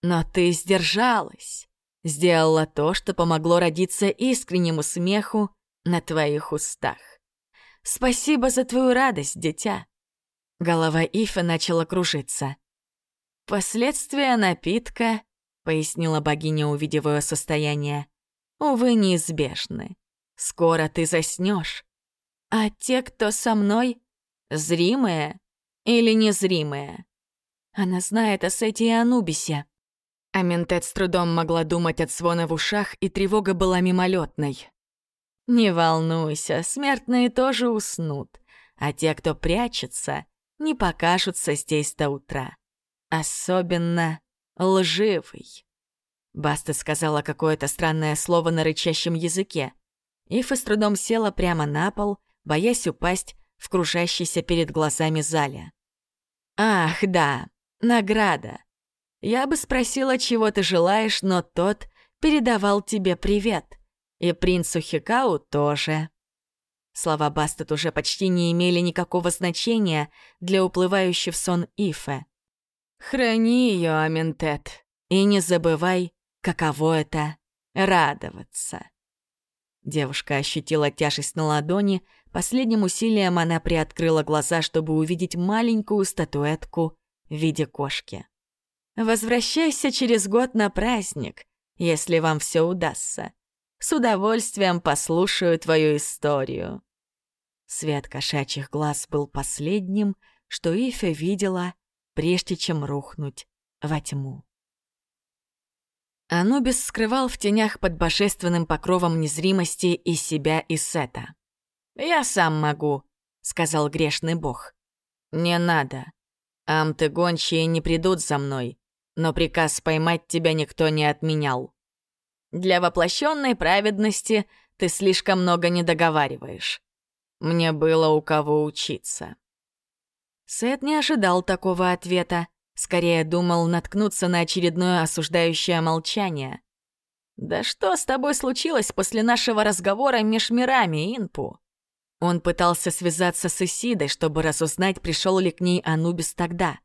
«Но ты сдержалась. Сделала то, что помогло родиться искреннему смеху на твоих устах. Спасибо за твою радость, дитя». Голова Ифи начала кружиться. «Последствия напитка», — пояснила богиня, увидев ее состояние, увы, неизбежны. Скоро ты заснешь. А те, кто со мной, зримые или незримые? Она знает о Сете и Анубисе. Аментет с трудом могла думать от звона в ушах, и тревога была мимолетной. «Не волнуйся, смертные тоже уснут, а те, кто прячется, не покажутся здесь до утра. Особенно лживый». Баста сказала какое-то странное слово на рычащем языке. Ифа с трудом села прямо на пол, боясь упасть в кружащийся перед глазами зале. «Ах, да, награда. Я бы спросила, чего ты желаешь, но тот передавал тебе привет. И принцу Хикау тоже». Слова Бастет уже почти не имели никакого значения для уплывающей в сон Ифе. «Храни ее, Аментет, и не забывай, каково это — радоваться». Девушка ощутила тяжесть на ладони, последним усилием она приоткрыла глаза, чтобы увидеть маленькую статуэтку в виде кошки. «Возвращайся через год на праздник, если вам все удастся. С удовольствием послушаю твою историю». Свет кошачьих глаз был последним, что Ифа видела, прежде чем рухнуть во тьму. Анубис скрывал в тенях под божественным покровом незримости и себя, и Сета. «Я сам могу», — сказал грешный бог. «Не надо. Амты гончие не придут за мной, но приказ поймать тебя никто не отменял. Для воплощенной праведности ты слишком много не договариваешь. Мне было у кого учиться». Сет не ожидал такого ответа. Скорее думал наткнуться на очередное осуждающее молчание. «Да что с тобой случилось после нашего разговора меж мирами, Инпу?» Он пытался связаться с Исидой, чтобы разузнать, пришел ли к ней Анубис тогда.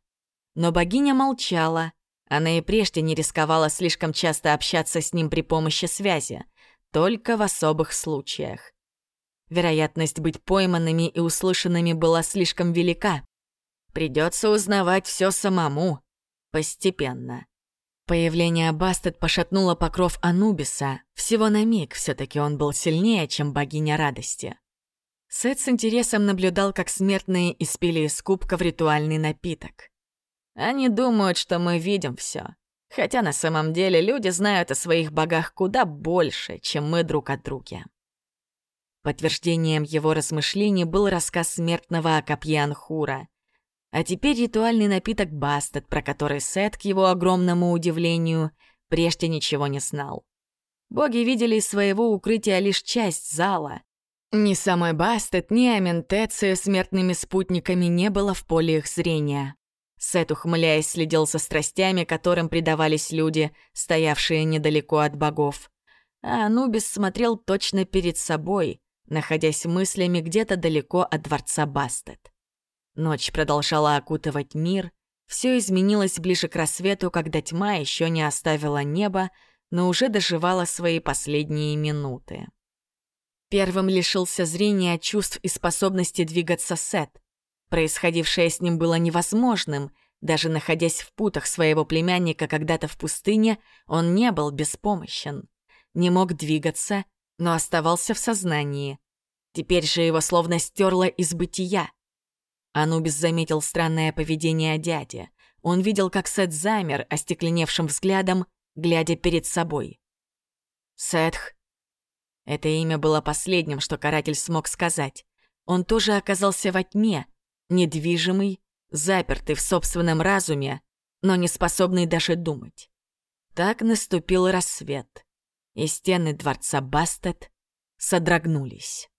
Но богиня молчала. Она и прежде не рисковала слишком часто общаться с ним при помощи связи, только в особых случаях. Вероятность быть пойманными и услышанными была слишком велика. Придется узнавать все самому. Постепенно. Появление Бастет пошатнуло покров Анубиса. Всего на миг все таки он был сильнее, чем богиня радости. Сет с интересом наблюдал, как смертные испили из кубка в ритуальный напиток. Они думают, что мы видим все, Хотя на самом деле люди знают о своих богах куда больше, чем мы друг о друге. Подтверждением его размышлений был рассказ смертного о копье Анхура. А теперь ритуальный напиток Бастет, про который Сет, к его огромному удивлению, прежде ничего не знал. Боги видели из своего укрытия лишь часть зала. Ни самой Бастет, ни Аментеции смертными спутниками не было в поле их зрения. Сет, ухмыляясь, следил за страстями, которым предавались люди, стоявшие недалеко от богов. А Анубис смотрел точно перед собой, находясь мыслями где-то далеко от дворца Бастет. Ночь продолжала окутывать мир, все изменилось ближе к рассвету, когда тьма еще не оставила небо, но уже доживала свои последние минуты. Первым лишился зрения, чувств и способности двигаться Сет — Происходившее с ним было невозможным. Даже находясь в путах своего племянника когда-то в пустыне, он не был беспомощен. Не мог двигаться, но оставался в сознании. Теперь же его словно стерло из бытия. Анубис заметил странное поведение дяди. Он видел, как Сет замер, остекленевшим взглядом, глядя перед собой. Сетх. Это имя было последним, что каратель смог сказать. Он тоже оказался во тьме, недвижимый, запертый в собственном разуме, но не способный даже думать. Так наступил рассвет, и стены дворца Бастет содрогнулись.